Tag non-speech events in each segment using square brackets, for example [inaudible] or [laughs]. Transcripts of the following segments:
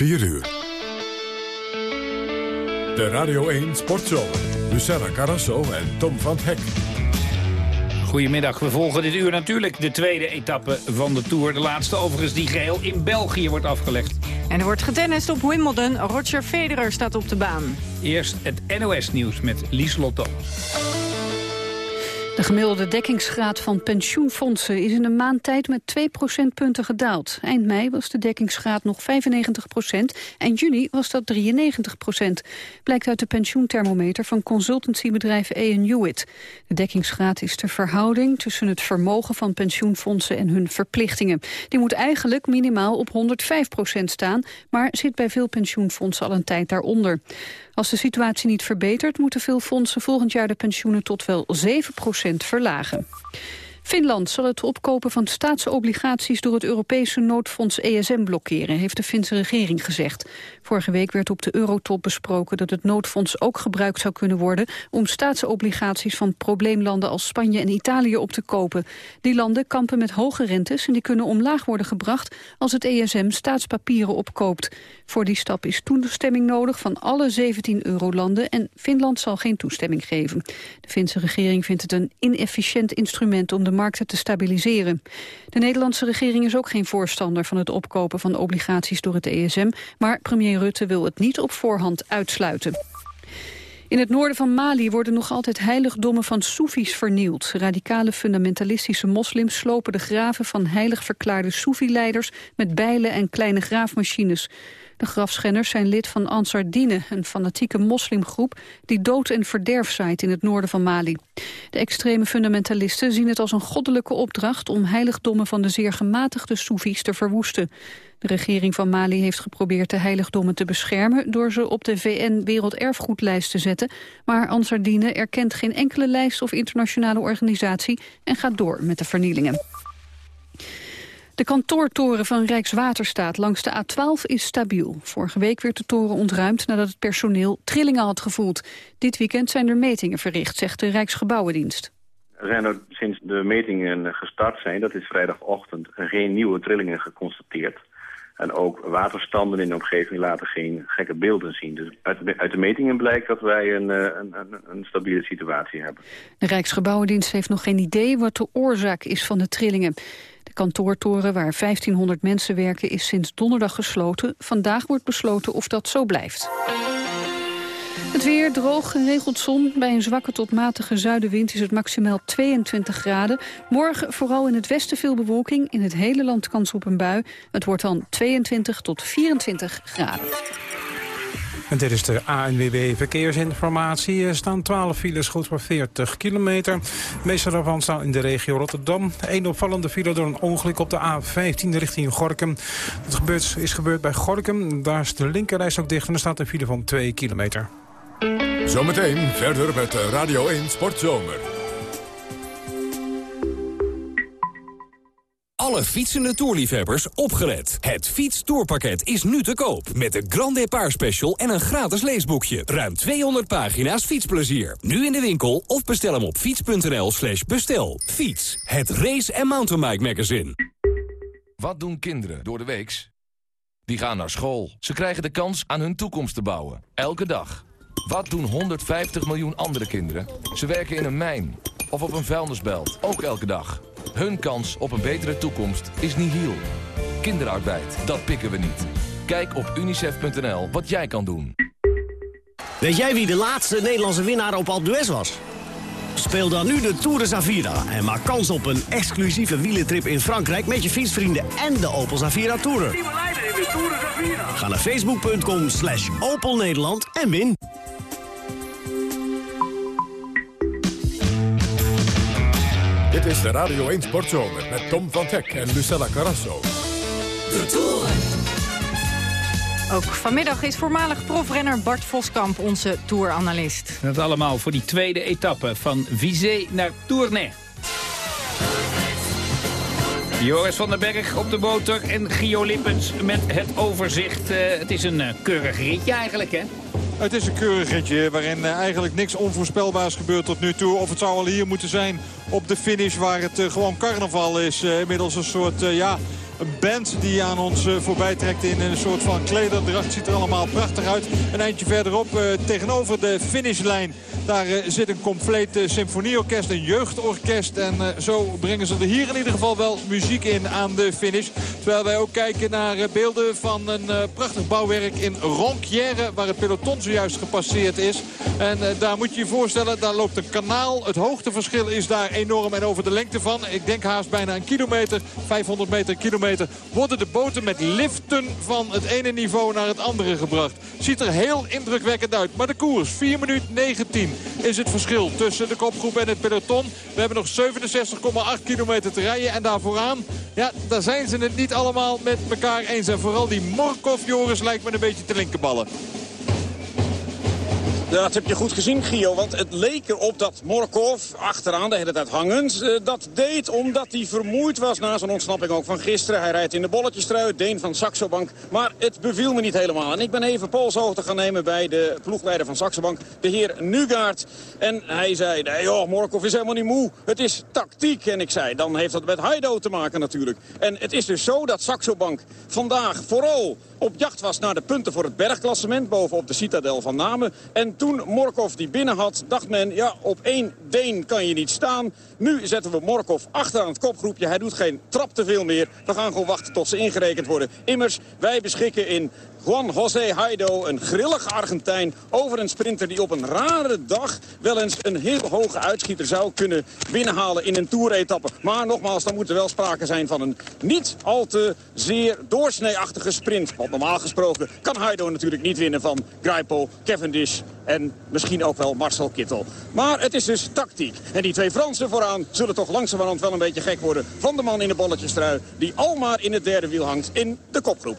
4 uur. De Radio 1 Sportzomer. Lucella Carrasso en Tom van Hek. Goedemiddag, we volgen dit uur natuurlijk de tweede etappe van de Tour. De laatste overigens die geheel in België wordt afgelegd. En er wordt getennist op Wimbledon. Roger Federer staat op de baan. Eerst het NOS-nieuws met Lieslot Thomas. De gemiddelde dekkingsgraad van pensioenfondsen is in een maand tijd met 2 procentpunten gedaald. Eind mei was de dekkingsgraad nog 95 procent. Eind juni was dat 93 procent. Blijkt uit de pensioenthermometer van consultancybedrijf E Hewitt. De dekkingsgraad is de verhouding tussen het vermogen van pensioenfondsen en hun verplichtingen. Die moet eigenlijk minimaal op 105 procent staan, maar zit bij veel pensioenfondsen al een tijd daaronder. Als de situatie niet verbetert, moeten veel fondsen volgend jaar de pensioenen tot wel 7% verlagen. Finland zal het opkopen van staatsobligaties door het Europese noodfonds ESM blokkeren, heeft de Finse regering gezegd. Vorige week werd op de Eurotop besproken dat het noodfonds ook gebruikt zou kunnen worden om staatsobligaties van probleemlanden als Spanje en Italië op te kopen. Die landen kampen met hoge rentes en die kunnen omlaag worden gebracht als het ESM staatspapieren opkoopt. Voor die stap is toestemming nodig van alle 17 eurolanden en Finland zal geen toestemming geven. De Finse regering vindt het een inefficiënt instrument om de markten te stabiliseren. De Nederlandse regering is ook geen voorstander van het opkopen van obligaties door het ESM, maar premier Rutte wil het niet op voorhand uitsluiten. In het noorden van Mali worden nog altijd heiligdommen van Soefies vernield. Radicale fundamentalistische moslims slopen de graven van heilig verklaarde Soefi-leiders met bijlen en kleine graafmachines. De grafschenners zijn lid van Ansar Dine, een fanatieke moslimgroep die dood en verderf zaait in het noorden van Mali. De extreme fundamentalisten zien het als een goddelijke opdracht om heiligdommen van de zeer gematigde Soefies te verwoesten. De regering van Mali heeft geprobeerd de heiligdommen te beschermen door ze op de VN Werelderfgoedlijst te zetten, maar Ansar Dine erkent geen enkele lijst of internationale organisatie en gaat door met de vernielingen. De kantoortoren van Rijkswaterstaat langs de A12 is stabiel. Vorige week werd de toren ontruimd nadat het personeel trillingen had gevoeld. Dit weekend zijn er metingen verricht, zegt de Rijksgebouwendienst. Er zijn er sinds de metingen gestart zijn, dat is vrijdagochtend, geen nieuwe trillingen geconstateerd. En ook waterstanden in de omgeving laten geen gekke beelden zien. Dus uit, de metingen blijkt dat wij een, eh, een, een, een, stabiele situatie hebben. De Rijksgebouwendienst heeft nog geen idee wat de oorzaak is van de trillingen. De kantoortoren waar 1500 mensen werken is sinds donderdag gesloten. Vandaag wordt besloten of dat zo blijft. Het weer droog, geregeld zon. Bij een zwakke tot matige zuidenwind is het maximaal 22 graden. Morgen vooral in het westen veel bewolking. In het hele land kans op een bui. Het wordt dan 22 tot 24 graden. En dit is de ANWB Verkeersinformatie. Er staan 12 files, goed voor 40 kilometer. De meeste daarvan staan in de regio Rotterdam. Een opvallende file door een ongeluk op de A15 richting Gorkum. Het gebeurt, is gebeurd bij Gorkum. Daar is de linkerreis ook dicht en er staat een file van 2 kilometer. Zometeen verder met Radio 1 Sportzomer. Alle fietsende toerliefhebbers opgelet. Het fietstoerpakket is nu te koop. Met de Grand Depart Special en een gratis leesboekje. Ruim 200 pagina's fietsplezier. Nu in de winkel of bestel hem op fiets.nl slash bestel. Fiets, het race- en mountainbike magazine. Wat doen kinderen door de weeks? Die gaan naar school. Ze krijgen de kans aan hun toekomst te bouwen. Elke dag. Wat doen 150 miljoen andere kinderen? Ze werken in een mijn of op een vuilnisbelt, ook elke dag. Hun kans op een betere toekomst is nihil. Kinderarbeid, dat pikken we niet. Kijk op unicef.nl wat jij kan doen. Weet jij wie de laatste Nederlandse winnaar op Alpe d'Huez was? Speel dan nu de Tour de Zavira en maak kans op een exclusieve wielentrip in Frankrijk... met je fietsvrienden en de Opel Zavira Tourer. Ga naar facebook.com slash Opel Nederland en win. Dit is de Radio 1 Sportzomer met Tom van Hek en Lucella Carrasso. De Tour. Ook vanmiddag is voormalig profrenner Bart Voskamp onze touranalist. Dat allemaal voor die tweede etappe van Vizé naar Tournai. Joris van den Berg op de motor en Gio Lippens met het overzicht. Uh, het is een uh, keurig ritje eigenlijk, hè? Het is een keurig ritje waarin uh, eigenlijk niks onvoorspelbaars gebeurt tot nu toe. Of het zou al hier moeten zijn op de finish waar het gewoon carnaval is. inmiddels een soort, ja, Een band die aan ons voorbij trekt in een soort van klederdracht. Ziet er allemaal prachtig uit. Een eindje verderop tegenover de finishlijn. Daar zit een compleet symfonieorkest, een jeugdorkest. En zo brengen ze er hier in ieder geval wel muziek in aan de finish. Terwijl wij ook kijken naar beelden van een prachtig bouwwerk in Ronquière. Waar het peloton zojuist gepasseerd is. En daar moet je je voorstellen, daar loopt een kanaal. Het hoogteverschil is daar enorm en over de lengte van, ik denk haast bijna een kilometer, 500 meter, kilometer, worden de boten met liften van het ene niveau naar het andere gebracht. Ziet er heel indrukwekkend uit. Maar de koers, 4 minuten 19 is het verschil tussen de kopgroep en het peloton. We hebben nog 67,8 kilometer te rijden en daar vooraan, ja, daar zijn ze het niet allemaal met elkaar eens. En vooral die Morkov, Joris, lijkt me een beetje te linkerballen. Dat heb je goed gezien, Gio. Want het leek erop dat Morkov achteraan, de hele tijd hangend... Uh, dat deed omdat hij vermoeid was na zijn ontsnapping ook van gisteren. Hij rijdt in de bolletjestrui, Deen van Saxo Bank. Maar het beviel me niet helemaal. En ik ben even polshoogte gaan nemen bij de ploegleider van Saxo Bank, de heer Nugaard. En hij zei, nee joh, Morkov is helemaal niet moe. Het is tactiek. En ik zei, dan heeft dat met Haido te maken natuurlijk. En het is dus zo dat Saxo Bank vandaag vooral op jacht was naar de punten voor het bergklassement... bovenop de citadel van Namen. En toen Morkov die binnen had, dacht men... ja, op één Deen kan je niet staan. Nu zetten we Morkov achteraan het kopgroepje. Hij doet geen trap te veel meer. We gaan gewoon wachten tot ze ingerekend worden. Immers, wij beschikken in Juan José Haido, een grillige Argentijn... over een sprinter die op een rare dag wel eens een heel hoge uitschieter zou kunnen binnenhalen in een toeretappe. Maar nogmaals, dan moet er wel sprake zijn van een niet al te zeer doorsneeachtige sprint. Want normaal gesproken kan Haido natuurlijk niet winnen van Greipel, Cavendish en misschien ook wel Marcel Kittel. Maar het is dus tactiek. En die twee Fransen vooraan zullen toch langzamerhand wel een beetje gek worden... van de man in de bolletjestrui die al maar in het derde wiel hangt in de kopgroep.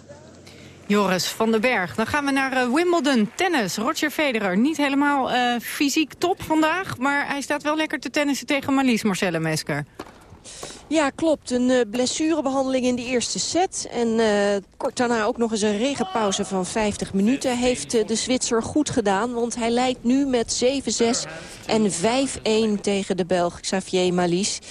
Joris van den Berg. Dan gaan we naar uh, Wimbledon, tennis. Roger Federer, niet helemaal uh, fysiek top vandaag... maar hij staat wel lekker te tennissen tegen Marlies Marcelle Mesker. Ja, klopt. Een uh, blessurebehandeling in de eerste set. En uh, kort daarna ook nog eens een regenpauze van 50 minuten. Heeft uh, de Zwitser goed gedaan. Want hij leidt nu met 7-6 en 5-1 tegen de Belg Xavier Malisse.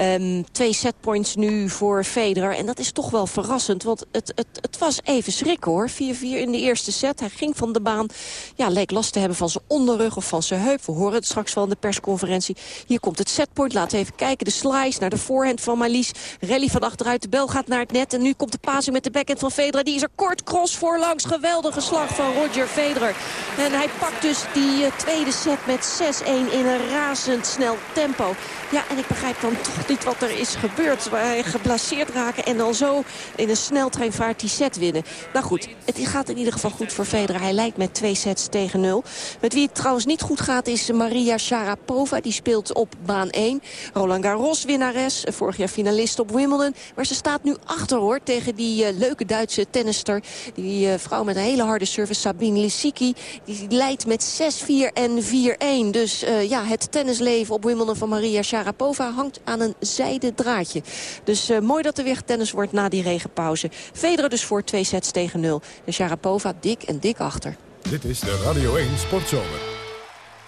Um, twee setpoints nu voor Federer. En dat is toch wel verrassend. Want het, het, het was even schrikken hoor. 4-4 in de eerste set. Hij ging van de baan. Ja, leek last te hebben van zijn onderrug of van zijn heup. We horen het straks wel in de persconferentie. Hier komt het setpoint. Laten we even kijken. De slice naar de voorhand van Malise. Rally van achteruit. De bel gaat naar het net. En nu komt de passing met de backhand van Federer. Die is er kort cross voorlangs. Geweldige slag van Roger Federer. En hij pakt dus die uh, tweede set met 6-1 in een razendsnel tempo. Ja, en ik begrijp dan [laughs] toch niet wat er is gebeurd. Waar hij geblaseerd raken en dan zo in een sneltreinvaart die set winnen. Nou goed, het gaat in ieder geval goed voor Federer. Hij lijkt met twee sets tegen nul. Met wie het trouwens niet goed gaat is Maria Sharapova. Die speelt op baan 1. Roland Garros winnares. Vorig finalist op Wimbledon. Maar ze staat nu achter hoor tegen die uh, leuke Duitse tennister. Die uh, vrouw met een hele harde service, Sabine Lisicki. Die leidt met 6-4 en 4-1. Dus uh, ja, het tennisleven op Wimbledon van Maria Sharapova hangt aan een zijden draadje. Dus mooi dat er weer getennis wordt na die regenpauze. Federer dus voor twee sets tegen nul. En Sharapova dik en dik achter. Dit is de Radio 1 Sportzomer.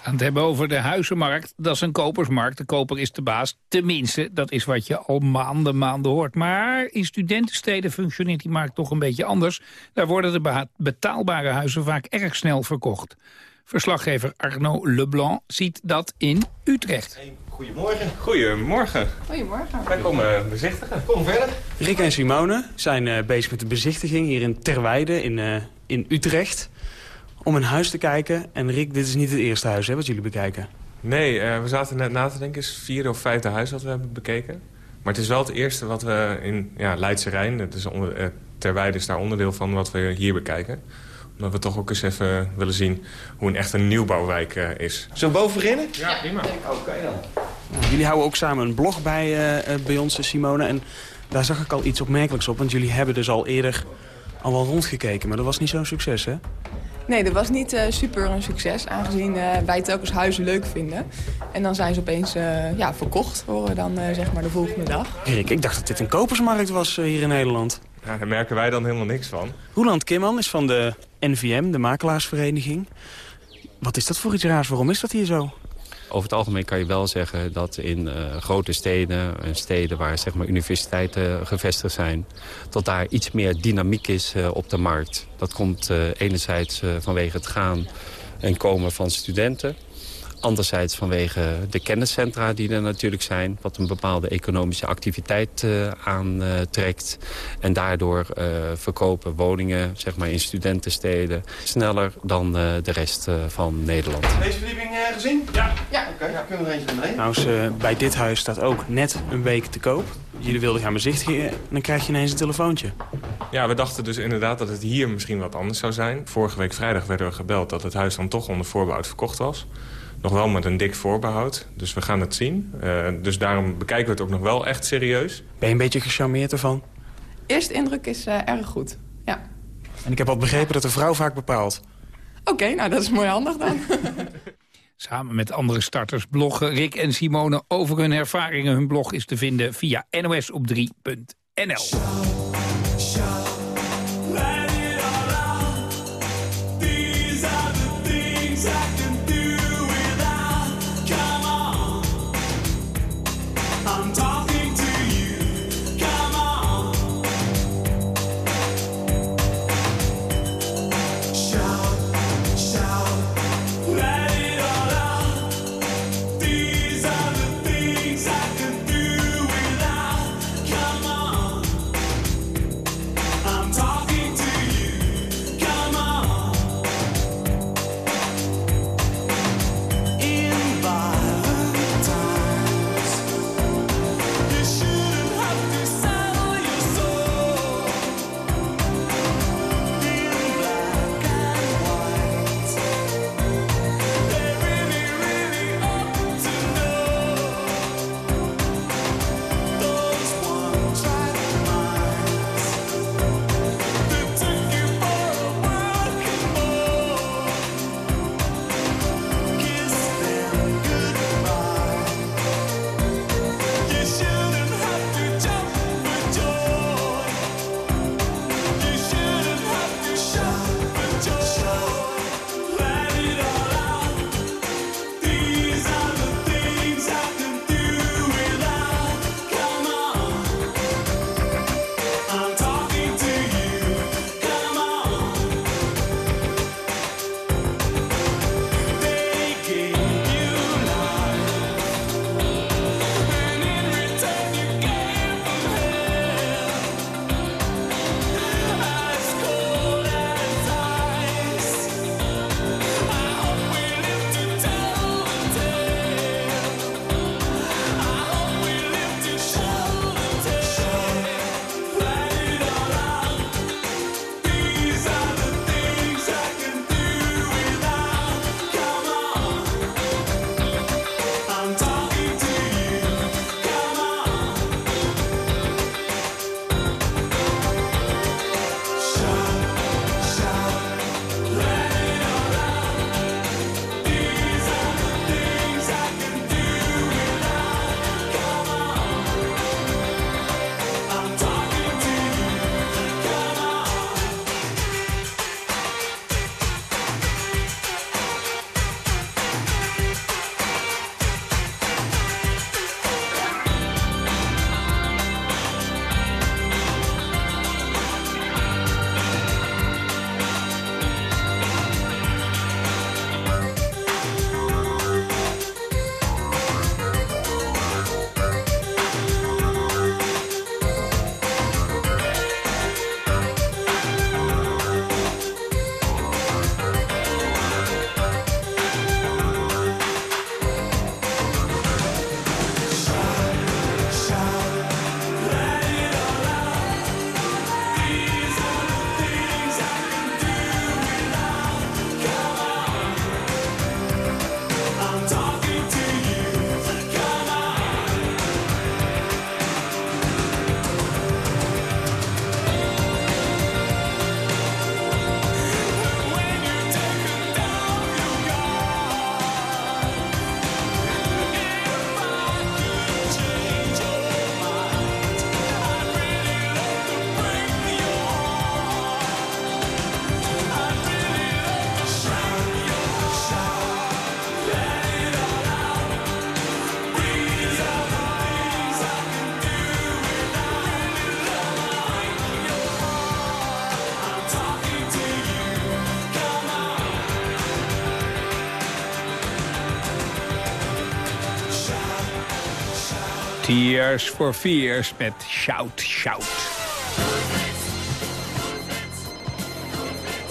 Aan het hebben over de huizenmarkt. Dat is een kopersmarkt. De koper is de baas. Tenminste, dat is wat je al maanden, maanden hoort. Maar in studentensteden functioneert die markt toch een beetje anders. Daar worden de betaalbare huizen vaak erg snel verkocht. Verslaggever Arno Leblanc ziet dat in Utrecht. Goedemorgen. Goedemorgen. Goedemorgen. Wij komen bezichtigen. Kom verder. Rick en Simone zijn uh, bezig met de bezichtiging hier in Terweide in, uh, in Utrecht. Om een huis te kijken. En Rick, dit is niet het eerste huis hè, wat jullie bekijken. Nee, uh, we zaten net na te denken. Het is het vierde of vijfde huis wat we hebben bekeken. Maar het is wel het eerste wat we in ja, Leidse Rijn... Het is onder, Terweide is daar onderdeel van wat we hier bekijken omdat we toch ook eens even willen zien hoe een echt een nieuwbouwwijk uh, is. Zullen we boven beginnen? Ja, prima. Oké dan. Nou, jullie houden ook samen een blog bij, uh, bij ons, Simone. En daar zag ik al iets opmerkelijks op. Want jullie hebben dus al eerder al wel rondgekeken. Maar dat was niet zo'n succes, hè? Nee, dat was niet uh, super een succes. Aangezien uh, wij telkens huizen leuk vinden. En dan zijn ze opeens uh, ja, verkocht voor dan zeg maar de volgende dag. Rick, ik dacht dat dit een kopersmarkt was hier in Nederland. Ja, daar merken wij dan helemaal niks van. Roeland Kimman is van de NVM, de makelaarsvereniging. Wat is dat voor iets raars? Waarom is dat hier zo? Over het algemeen kan je wel zeggen dat in uh, grote steden... en steden waar zeg maar, universiteiten gevestigd zijn... dat daar iets meer dynamiek is uh, op de markt. Dat komt uh, enerzijds vanwege het gaan en komen van studenten... Anderzijds vanwege de kenniscentra die er natuurlijk zijn... wat een bepaalde economische activiteit uh, aantrekt. en daardoor uh, verkopen woningen zeg maar, in studentensteden... sneller dan uh, de rest van Nederland. Deze verdieping gezien? Ja. Ja, oké. Okay. Ja, kunnen we er eentje beneden? Nou, bij dit huis staat ook net een week te koop. Jullie wilden gaan bezichtigen en dan krijg je ineens een telefoontje. Ja, we dachten dus inderdaad dat het hier misschien wat anders zou zijn. Vorige week vrijdag werden we gebeld dat het huis dan toch onder voorbouw verkocht was. Nog wel met een dik voorbehoud. Dus we gaan het zien. Uh, dus daarom bekijken we het ook nog wel echt serieus. Ben je een beetje gecharmeerd ervan? Eerste indruk is uh, erg goed, ja. En ik heb al begrepen dat de vrouw vaak bepaalt. Oké, okay, nou dat is mooi handig dan. [laughs] Samen met andere starters bloggen Rick en Simone over hun ervaringen. Hun blog is te vinden via nosop3.nl. Tears for Fears met Shout, Shout.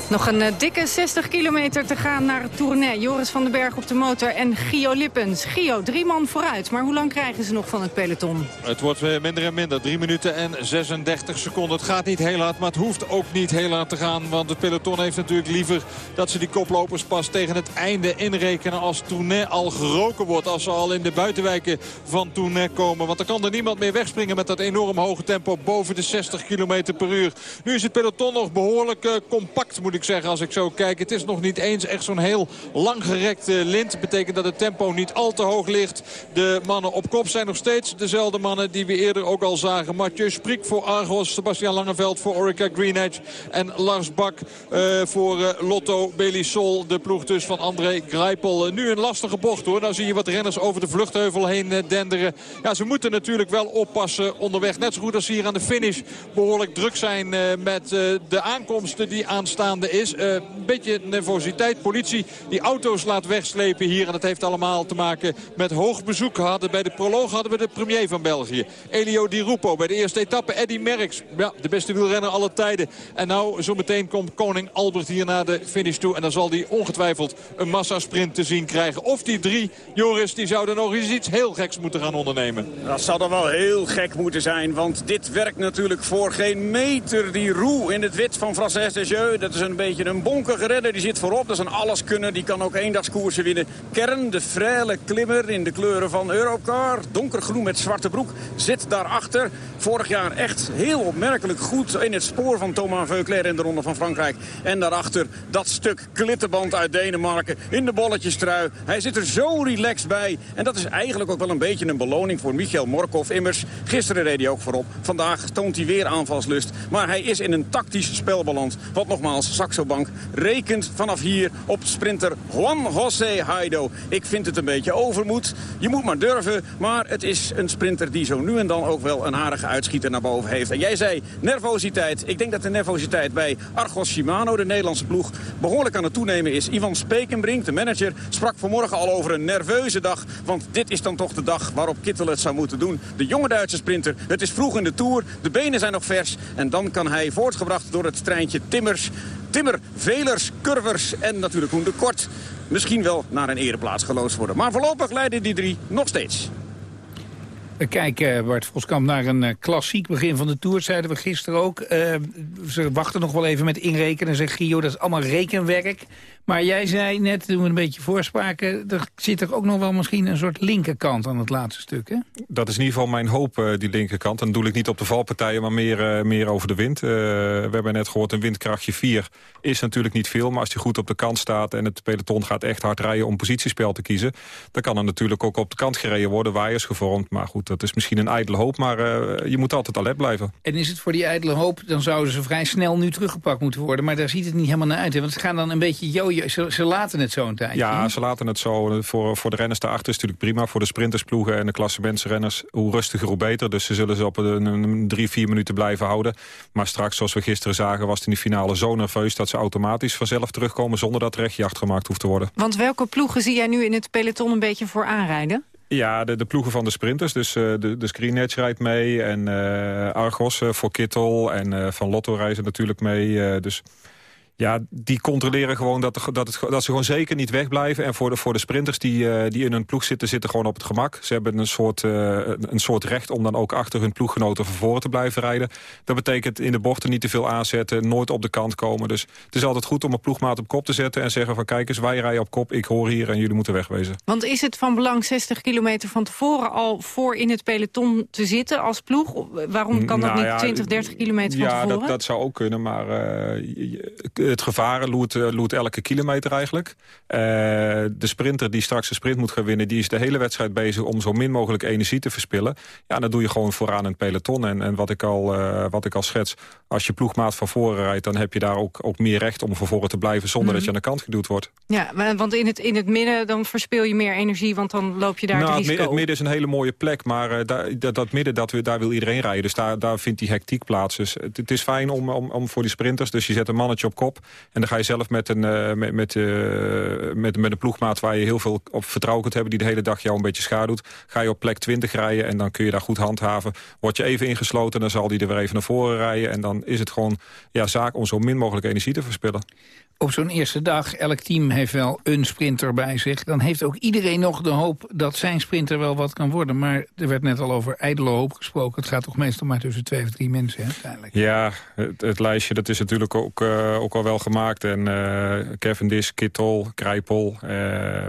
Nog een uh, dikke 60 kilometer te gaan naar het Tournai. Joris van den Berg op de motor en Gio Lippens. Gio, drie man vooruit. Maar hoe lang krijgen ze nog van het peloton? Het wordt weer minder en minder. 3 minuten en 36 seconden. Het gaat niet heel hard, maar het hoeft ook niet heel hard te gaan. Want het peloton heeft natuurlijk liever dat ze die koplopers pas tegen het einde inrekenen. Als Tournai al geroken wordt. Als ze al in de buitenwijken van Tournai komen. Want dan kan er niemand meer wegspringen met dat enorm hoge tempo boven de 60 km per uur. Nu is het peloton nog behoorlijk uh, compact moet ik zeggen als ik zo kijk. Het is nog niet eens echt zo'n heel langgerekte lint. Betekent dat het tempo niet al te hoog ligt. De mannen op kop zijn nog steeds dezelfde mannen die we eerder ook al zagen. Mathieu Sprik voor Argos, Sebastian Langeveld voor Orica Greenedge. En Lars Bak uh, voor uh, Lotto Belisol. De ploeg dus van André Greipel. Uh, nu een lastige bocht hoor. Nou zie je wat renners over de vluchtheuvel heen denderen. Ja, ze moeten natuurlijk wel oppassen onderweg. Net zo goed als ze hier aan de finish behoorlijk druk zijn met de aankomsten die aanstaande is. Uh, een beetje nervositeit. Politie die auto's laat wegslepen hier. En dat heeft allemaal te maken met hoog bezoek. Hadden bij de proloog hadden we de premier van België. Elio Di Rupo. Bij de eerste etappe Eddy Merckx. Ja, de beste wielrenner aller tijden. En nou zometeen komt koning Albert hier naar de finish toe. En dan zal hij ongetwijfeld een massasprint te zien krijgen. Of die drie, Joris, die zouden nog eens iets heel geks moeten gaan ondernemen. Dat zou dan wel heel gek moeten zijn. Want dit werkt natuurlijk voor geen meter. Die roe in het wit van Frances de Jeu. Dat is een beetje een bonkige redder. Die zit voorop. Dat is een alleskunner. Die kan ook eendagskoersen winnen. Kern, de frêle klimmer in de kleuren van Europcar. Donkergroen met zwarte broek. Zit daarachter. Vorig jaar echt heel opmerkelijk goed in het spoor van Thomas Veuclair in de Ronde van Frankrijk. En daarachter dat stuk klittenband uit Denemarken in de bolletjestrui. Hij zit er zo relaxed bij. En dat is eigenlijk ook wel een beetje een beloning voor Michael Morkov. Immers, gisteren reed hij ook voorop. Vandaag toont hij weer aanvalslust. Maar hij is in een tactisch spelbalans. Wat nogmaals, Saxo Bank rekent vanaf hier op sprinter Juan José Haido. Ik vind het een beetje overmoed. Je moet maar durven, maar het is een sprinter die zo nu en dan ook wel een harige uitschieter naar boven heeft. En jij zei nervositeit. Ik denk dat de nervositeit bij Argos Shimano, de Nederlandse ploeg, behoorlijk aan het toenemen is. Ivan Spekenbrink, de manager, sprak vanmorgen al over een nerveuze dag. Want dit is dan toch de dag waarop Kittel het zou moeten doen. De jonge Duitse sprinter. Het is vroeg in de Tour. De benen zijn nog vers. En dan kan hij voortgebracht door het treintje Timmers Timmer, Velers, Curvers en natuurlijk Koen de Kort... misschien wel naar een ereplaats geloosd worden. Maar voorlopig leiden die drie nog steeds. Kijken, Bart Voskamp, naar een uh, klassiek begin van de Tour, zeiden we gisteren ook. Uh, ze wachten nog wel even met inrekenen, zegt Gio, dat is allemaal rekenwerk. Maar jij zei net, toen we een beetje voorspraken... er zit er ook nog wel misschien een soort linkerkant aan het laatste stuk, hè? Dat is in ieder geval mijn hoop, uh, die linkerkant. Dan doe ik niet op de valpartijen, maar meer, meer over de wind. we hebben net gehoord, een windkrachtje 4 is natuurlijk niet veel... maar als die goed op de kant staat en het peloton gaat echt hard rijden... om positiespel te kiezen, dan kan er natuurlijk ook op de kant gereden worden... waaiers gevormd, maar goed, dat is misschien een ijdele hoop, maar je moet altijd alert blijven. En is het voor die ijdele hoop, dan zouden ze vrij snel nu teruggepakt moeten worden. Maar daar ziet het niet helemaal naar uit. Hè? Want ze gaan dan een beetje jojo. Ze, ze laten het zo een tijdje. Ja, ze laten het zo. Voor, voor de renners daarachter is het natuurlijk prima. Voor de sprintersploegen en de klassementsrenners, hoe rustiger, hoe beter. Dus ze zullen ze op een, een drie, vier minuten blijven houden. Maar straks, zoals we gisteren zagen, was het in de finale zo nerveus... dat ze automatisch vanzelf terugkomen zonder dat er echt jacht gemaakt hoeft te worden. Want welke ploegen zie jij nu in het peloton een beetje voor aanrijden? Ja, de, de ploegen van de sprinters. Dus uh, de, de Screen Edge rijdt mee. En uh, Argos uh, voor Kittel. En Van Lotto reizen natuurlijk mee. dus ja, die controleren gewoon dat, dat, het, dat ze gewoon zeker niet wegblijven. En voor de, voor de sprinters die, uh, die in hun ploeg zitten, zitten gewoon op het gemak. Ze hebben een soort, uh, een soort recht om dan ook achter hun ploeggenoten van voren te blijven rijden. Dat betekent in de bochten niet te veel aanzetten, nooit op de kant komen. Dus het is altijd goed om een ploegmaat op kop te zetten en zeggen van kijk eens, wij rijden op kop, ik hoor hier en jullie moeten wegwezen. Want is het van belang 60 kilometer van tevoren al voor in het peloton te zitten als ploeg? Waarom kan dat nou, niet 20, 30 kilometer van ja, tevoren? Ja, dat, dat zou ook kunnen, maar uh, het gevaar loert, uh, loert elke kilometer eigenlijk. Uh, de sprinter die straks de sprint moet gaan winnen... die is de hele wedstrijd bezig om zo min mogelijk energie te verspillen. Ja, dat doe je gewoon vooraan in het peloton. En, en wat, ik al, uh, wat ik al schets, als je ploegmaat van voren rijdt... dan heb je daar ook, ook meer recht om van voren te blijven... zonder mm -hmm. dat je aan de kant geduwd wordt. Ja, want in het, in het midden dan verspil je meer energie... want dan loop je daar nou, het risico Het midden is een hele mooie plek, maar daar, dat, dat midden dat, daar wil iedereen rijden. Dus daar, daar vindt die hectiek plaats. Dus het, het is fijn om, om, om voor die sprinters, dus je zet een mannetje op kop... En dan ga je zelf met een, uh, met, met, met, met een ploegmaat waar je heel veel op vertrouwen kunt hebben... die de hele dag jou een beetje schaduwt. Ga je op plek 20 rijden en dan kun je daar goed handhaven. Word je even ingesloten, dan zal die er weer even naar voren rijden. En dan is het gewoon ja, zaak om zo min mogelijk energie te verspillen op zo'n eerste dag, elk team heeft wel een sprinter bij zich. Dan heeft ook iedereen nog de hoop dat zijn sprinter wel wat kan worden. Maar er werd net al over ijdele hoop gesproken. Het gaat toch meestal maar tussen twee of drie mensen, uiteindelijk. Ja, het, het lijstje dat is natuurlijk ook, uh, ook al wel gemaakt. En uh, Cavendish, Kittel, Krijpel... Uh,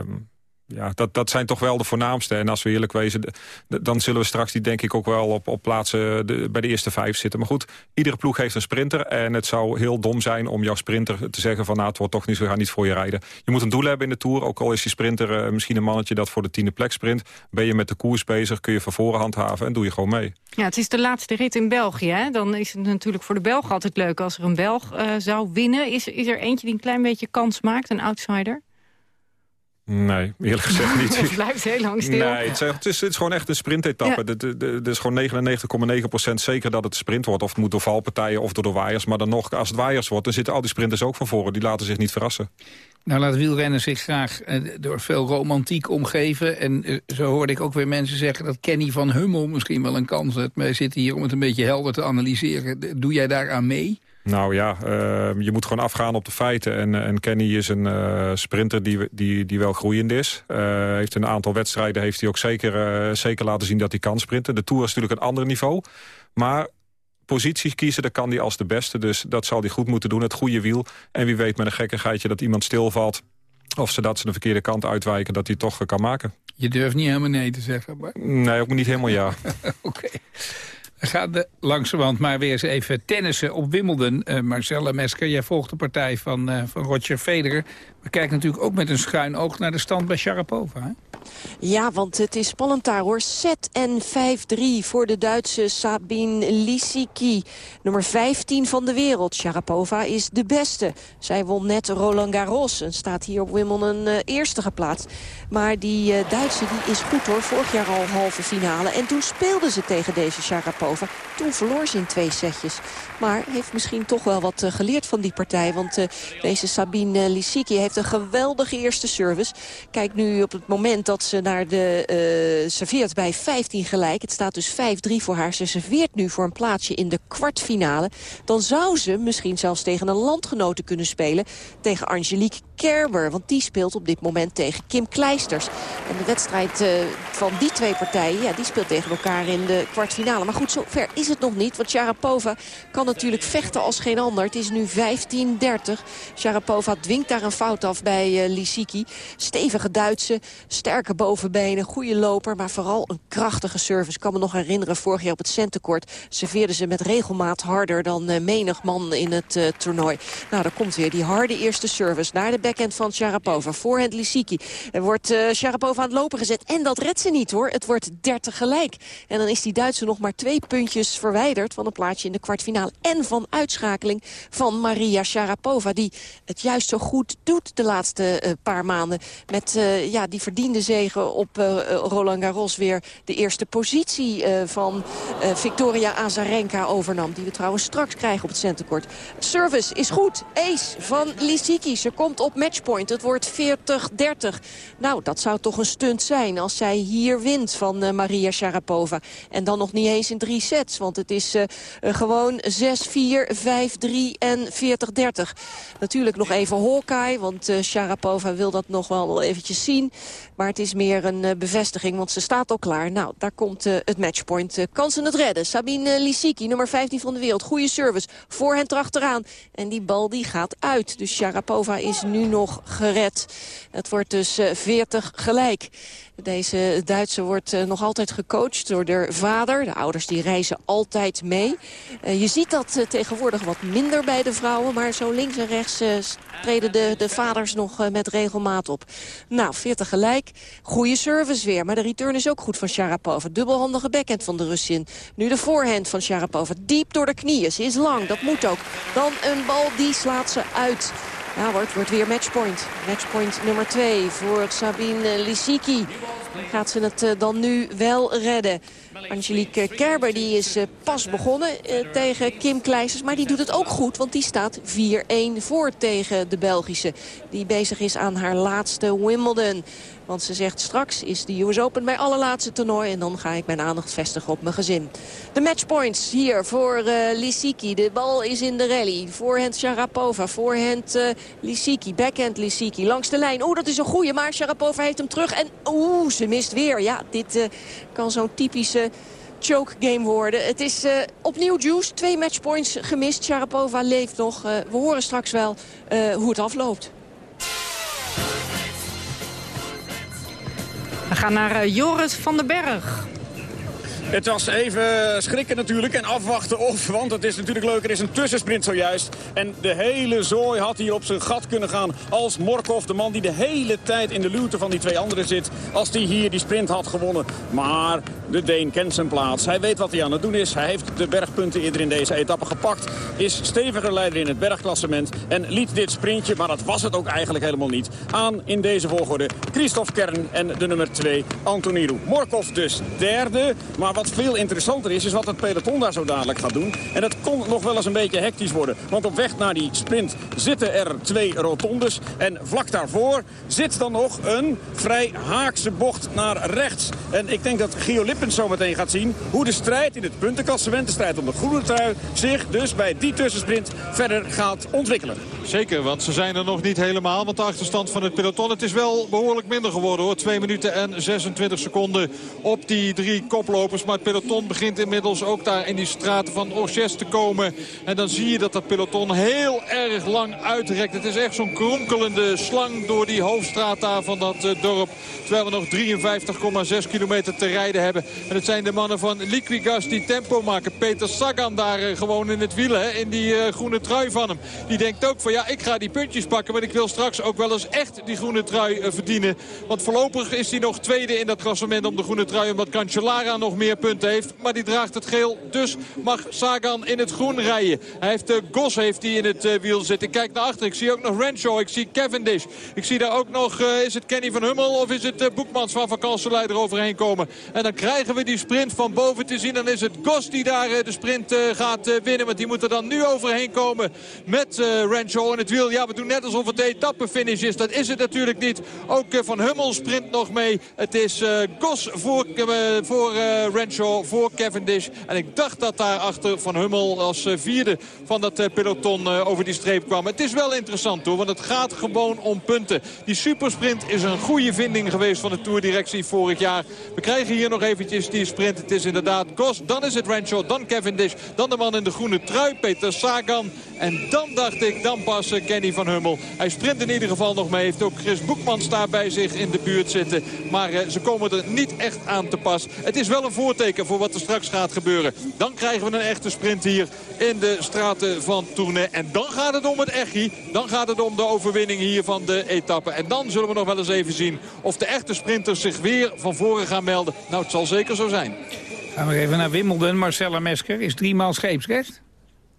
ja, dat, dat zijn toch wel de voornaamste. En als we eerlijk wezen, dan zullen we straks die denk ik ook wel op, op plaatsen bij de eerste vijf zitten. Maar goed, iedere ploeg heeft een sprinter. En het zou heel dom zijn om jouw sprinter te zeggen van nou, het wordt toch niet, we gaan niet voor je rijden. Je moet een doel hebben in de Tour. Ook al is die sprinter uh, misschien een mannetje dat voor de tiende plek sprint. Ben je met de koers bezig, kun je van voren handhaven en doe je gewoon mee. Ja, het is de laatste rit in België. Hè? Dan is het natuurlijk voor de Belg altijd leuk als er een Belg uh, zou winnen. Is, is er eentje die een klein beetje kans maakt, een outsider? Nee, eerlijk gezegd niet. [laughs] het blijft heel lang stil. Nee, het is, het is, het is gewoon echt een sprintetappe. Ja. Het is gewoon 99,9% zeker dat het sprint wordt. Of het moet door valpartijen of door de waaiers. Maar dan nog, als het waaiers wordt, dan zitten al die sprinters ook van voren. Die laten zich niet verrassen. Nou laat wielrennen zich graag eh, door veel romantiek omgeven. En eh, zo hoorde ik ook weer mensen zeggen dat Kenny van Hummel misschien wel een kans heeft. Wij zitten hier om het een beetje helder te analyseren. Doe jij daaraan mee? Nou ja, uh, je moet gewoon afgaan op de feiten. En, eh, en Kenny is een uh, sprinter die, die, die wel groeiend is. Uh, heeft een aantal wedstrijden heeft hij ook zeker, zeker laten zien dat hij kan sprinten. De Tour is natuurlijk een ander niveau. Maar positie kiezen, dat kan hij als de beste. Dus dat zal hij goed moeten doen, het goede wiel. En wie weet met een gekkigheidje dat iemand stilvalt... of ze dat ze de verkeerde kant uitwijken, dat hij toch kan maken. Je durft niet helemaal nee te zeggen. Maar... Nee, ook niet helemaal ja. [laughs] Oké. Gaan de langzamerhand maar weer eens even tennissen op Wimbledon. Uh, Marcella Mesker, jij volgt de partij van, uh, van Roger Federer. We kijken natuurlijk ook met een schuin oog naar de stand bij Sharapova. Hè? Ja, want het is spannend daar hoor. Set en 5-3 voor de Duitse Sabine Lisicki. Nummer 15 van de wereld. Sharapova is de beste. Zij won net Roland Garros en staat hier op Wimbledon uh, eerste geplaatst. Maar die uh, Duitse die is goed hoor. Vorig jaar al halve finale. En toen speelden ze tegen deze Sharapova. Toen verloor ze in twee setjes. Maar heeft misschien toch wel wat uh, geleerd van die partij. Want deze Sabine Lisicki heeft een geweldige eerste service. Kijk nu op het moment dat ze naar de uh, serveert bij 15 gelijk. Het staat dus 5-3 voor haar. Ze serveert nu voor een plaatsje in de kwartfinale. Dan zou ze misschien zelfs tegen een landgenote kunnen spelen. Tegen Angelique Kerber. Want die speelt op dit moment tegen Kim Kleisters. En de wedstrijd uh, van die twee partijen, ja, die speelt tegen elkaar in de kwartfinale. Maar goed, zover is het nog niet. Want Sharapova kan natuurlijk vechten als geen ander. Het is nu 15-30. Sharapova dwingt daar een fout af bij uh, Lisicki. Stevige Duitse, sterke bovenbenen, goede loper. Maar vooral een krachtige service. Ik kan me nog herinneren, vorig jaar op het centenkort... serveerde ze met regelmaat harder dan uh, menig man in het toernooi. Nou, daar komt weer die harde eerste service naar de backhand van Sharapova. Voorhand Lisicki. Er wordt uh, Sharapova aan het lopen gezet. En dat redt ze niet hoor. Het wordt 30 gelijk. En dan is die Duitse nog maar twee puntjes verwijderd... van een plaatsje in de kwartfinale. En van uitschakeling van Maria Sharapova. Die het juist zo goed doet de laatste uh, paar maanden. Met uh, ja, die verdiende zegen op Roland Garros weer de eerste positie van Victoria Azarenka overnam. Die we trouwens straks krijgen op het centenkort. Service is goed. Ace van Lisicki. Ze komt op matchpoint. Het wordt 40-30. Nou, dat zou toch een stunt zijn als zij hier wint van uh, Maria Sharapova. En dan nog niet eens in drie sets, want het is uh, uh, gewoon 6-4, 5-3 en 40-30. Natuurlijk nog even Hawkeye, want Sharapova wil dat nog wel eventjes zien. Maar het is meer een bevestiging, want ze staat al klaar. Nou, daar komt het matchpoint. kan ze het redden? Sabine Lisicki, nummer 15 van de wereld. Goede service. Voorhand erachteraan. En die bal die gaat uit. Dus Sharapova is nu nog gered. Het wordt dus 40 gelijk. Deze Duitse wordt uh, nog altijd gecoacht door de vader. De ouders die reizen altijd mee. Uh, je ziet dat uh, tegenwoordig wat minder bij de vrouwen. Maar zo links en rechts treden de, de vaders nog met regelmaat op. Nou, 40 gelijk. Goede service weer. Maar de return is ook goed van Sharapova. Dubbelhandige backhand van de Russin. Nu de voorhand van Sharapova. Diep door de knieën. Ze is lang. Dat moet ook. Dan een bal. Die slaat ze uit. Ja, wordt, wordt weer matchpoint. Matchpoint nummer 2 voor Sabine Lisicki. Gaat ze het uh, dan nu wel redden? Angelique Kerber die is eh, pas begonnen eh, tegen Kim Kleisters. Maar die doet het ook goed, want die staat 4-1 voor tegen de Belgische. Die bezig is aan haar laatste Wimbledon. Want ze zegt straks is de US Open mijn allerlaatste toernooi... en dan ga ik mijn aandacht vestigen op mijn gezin. De matchpoints hier voor uh, Lissiki. De bal is in de rally. Voorhand Sharapova, voorhand uh, Lissiki, backhand Lissiki. Langs de lijn. Oeh, dat is een goeie, maar Sharapova heeft hem terug. En oeh, ze mist weer. Ja, dit uh, kan zo'n typische choke game worden. Het is opnieuw Juice. Twee matchpoints gemist. Sharapova leeft nog. We horen straks wel hoe het afloopt. We gaan naar Joris van den Berg. Het was even schrikken natuurlijk en afwachten of, want het is natuurlijk leuk, er is een tussensprint zojuist. En de hele zooi had hier op zijn gat kunnen gaan als Morkov, de man die de hele tijd in de luwte van die twee anderen zit, als die hier die sprint had gewonnen. Maar de Deen kent zijn plaats. Hij weet wat hij aan het doen is. Hij heeft de bergpunten eerder in deze etappe gepakt. Is steviger leider in het bergklassement en liet dit sprintje, maar dat was het ook eigenlijk helemaal niet, aan in deze volgorde. Christophe Kern en de nummer 2, Antonio Morkov dus derde, maar wat veel interessanter is, is wat het peloton daar zo dadelijk gaat doen. En dat kon nog wel eens een beetje hectisch worden. Want op weg naar die sprint zitten er twee rotondes. En vlak daarvoor zit dan nog een vrij haakse bocht naar rechts. En ik denk dat Gio Lippens zo meteen gaat zien hoe de strijd in het puntenklassement, de strijd om de groene trui, zich dus bij die tussensprint verder gaat ontwikkelen. Zeker, want ze zijn er nog niet helemaal. Want de achterstand van het peloton, het is wel behoorlijk minder geworden hoor. 2 minuten en 26 seconden op die drie koplopers. Maar het peloton begint inmiddels ook daar in die straten van Orches te komen. En dan zie je dat dat peloton heel erg lang uitrekt. Het is echt zo'n kronkelende slang door die hoofdstraat daar van dat uh, dorp. Terwijl we nog 53,6 kilometer te rijden hebben. En het zijn de mannen van Liquigas die tempo maken. Peter Sagan daar uh, gewoon in het wiel, hè, in die uh, groene trui van hem. Die denkt ook van ja, ik ga die puntjes pakken. Maar ik wil straks ook wel eens echt die groene trui verdienen. Want voorlopig is hij nog tweede in dat klassement om de groene trui. Omdat Cancellara nog meer punten heeft. Maar die draagt het geel. Dus mag Sagan in het groen rijden. Hij heeft de Gos heeft hij in het uh, wiel zitten. Ik kijk naar achter. Ik zie ook nog Renshaw. Ik zie Cavendish. Ik zie daar ook nog, is het Kenny van Hummel of is het Boekmans van vakantieleider overheen komen. En dan krijgen we die sprint van boven te zien. Dan is het Gos die daar de sprint gaat winnen. Want die moet er dan nu overheen komen met Renshaw in het wiel. Ja, we doen net alsof het de etappefinish is. Dat is het natuurlijk niet. Ook Van Hummel sprint nog mee. Het is Gos voor, voor Renshaw voor Cavendish. En ik dacht dat daar achter Van Hummel als eh, vierde van dat eh, peloton eh, over die streep kwam. Het is wel interessant hoor, want het gaat gewoon om punten. Die supersprint is een goede vinding geweest van de toerdirectie vorig jaar. We krijgen hier nog eventjes die sprint. Het is inderdaad Gos, dan is het Renshaw, dan Cavendish, dan de man in de groene trui, Peter Sagan. En dan dacht ik, dan Kenny van Hummel. Hij sprint in ieder geval nog mee. Heeft ook Chris Boekmans daar bij zich in de buurt zitten. Maar ze komen er niet echt aan te pas. Het is wel een voorteken voor wat er straks gaat gebeuren. Dan krijgen we een echte sprint hier in de straten van Tournai. En dan gaat het om het echi. Dan gaat het om de overwinning hier van de etappe. En dan zullen we nog wel eens even zien of de echte sprinters zich weer van voren gaan melden. Nou, het zal zeker zo zijn. Gaan we even naar Wimbledon. Marcella Mesker is driemaal scheepsrecht.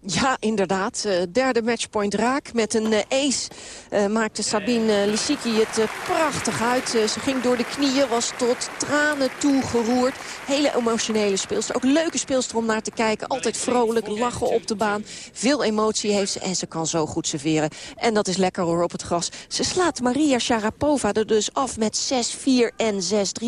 Ja, inderdaad. Uh, derde matchpoint raak. Met een uh, ace uh, maakte Sabine Lissiki het prachtig uit. ze ging door de knieën, was tot tranen toe geroerd. Hele emotionele speelster. Ook leuke speelster om naar te kijken. Altijd vrolijk, lachen op de baan. Veel emotie heeft ze en ze kan zo goed serveren. En dat is lekker hoor op het gras. Ze slaat Maria Sharapova er dus af met 6-4 en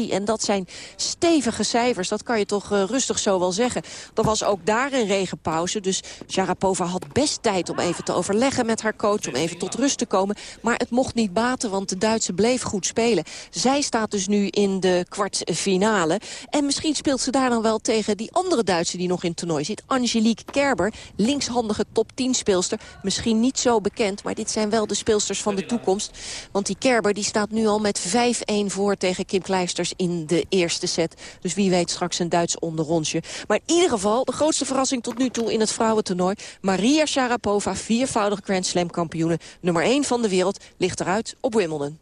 6-3. En dat zijn stevige cijfers. Dat kan je toch rustig zo wel zeggen. Er was ook daar een regenpauze. Dus Sharapova had best tijd om even te overleggen met haar coach... om even tot rust te komen. Maar het mocht niet baten, want de Duitse bleef goed spelen. Zij staat dus nu in de kwartfinale. En misschien speelt ze daar dan wel tegen die andere Duitse die nog in het toernooi zit. Angelique Kerber, linkshandige top 10 speelster. Misschien niet zo bekend, maar dit zijn wel de speelsters van de toekomst. Want die Kerber die staat nu al met 5-1 voor tegen Kim Kleisters in de eerste set. Dus wie weet straks een Duits onderrondje. Maar in ieder geval, de grootste verrassing tot nu toe in het vrouwentoernooi Maria Sharapova, viervoudig Grand Slam kampioene. Nummer 1 van de wereld, ligt eruit op Wimbledon.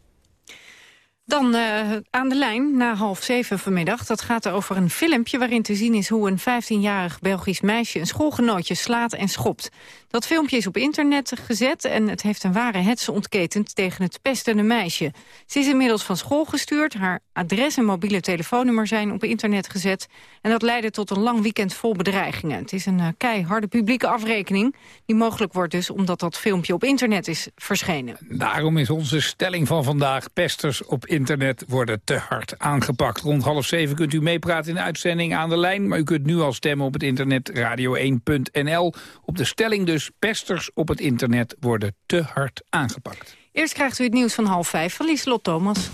Dan uh, aan de lijn na half zeven vanmiddag. Dat gaat over een filmpje waarin te zien is hoe een 15-jarig Belgisch meisje een schoolgenootje slaat en schopt. Dat filmpje is op internet gezet en het heeft een ware hetze ontketend tegen het pestende meisje. Ze is inmiddels van school gestuurd, haar adres en mobiele telefoonnummer zijn op internet gezet. En dat leidde tot een lang weekend vol bedreigingen. Het is een uh, keiharde publieke afrekening die mogelijk wordt dus omdat dat filmpje op internet is verschenen. Daarom is onze stelling van vandaag, pesters op internet worden te hard aangepakt. Rond half zeven kunt u meepraten in de uitzending aan de lijn, maar u kunt nu al stemmen op het internet radio1.nl. Op de stelling dus, pesters op het internet worden te hard aangepakt. Eerst krijgt u het nieuws van half vijf van Lieselot Thomas.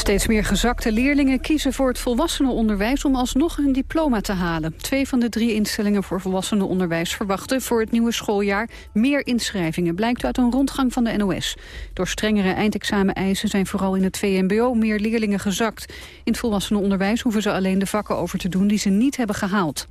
Steeds meer gezakte leerlingen kiezen voor het volwassenenonderwijs om alsnog hun diploma te halen. Twee van de drie instellingen voor volwassenenonderwijs verwachten voor het nieuwe schooljaar meer inschrijvingen, blijkt uit een rondgang van de NOS. Door strengere eindexamen-eisen zijn vooral in het VMBO meer leerlingen gezakt. In het volwassenenonderwijs hoeven ze alleen de vakken over te doen die ze niet hebben gehaald.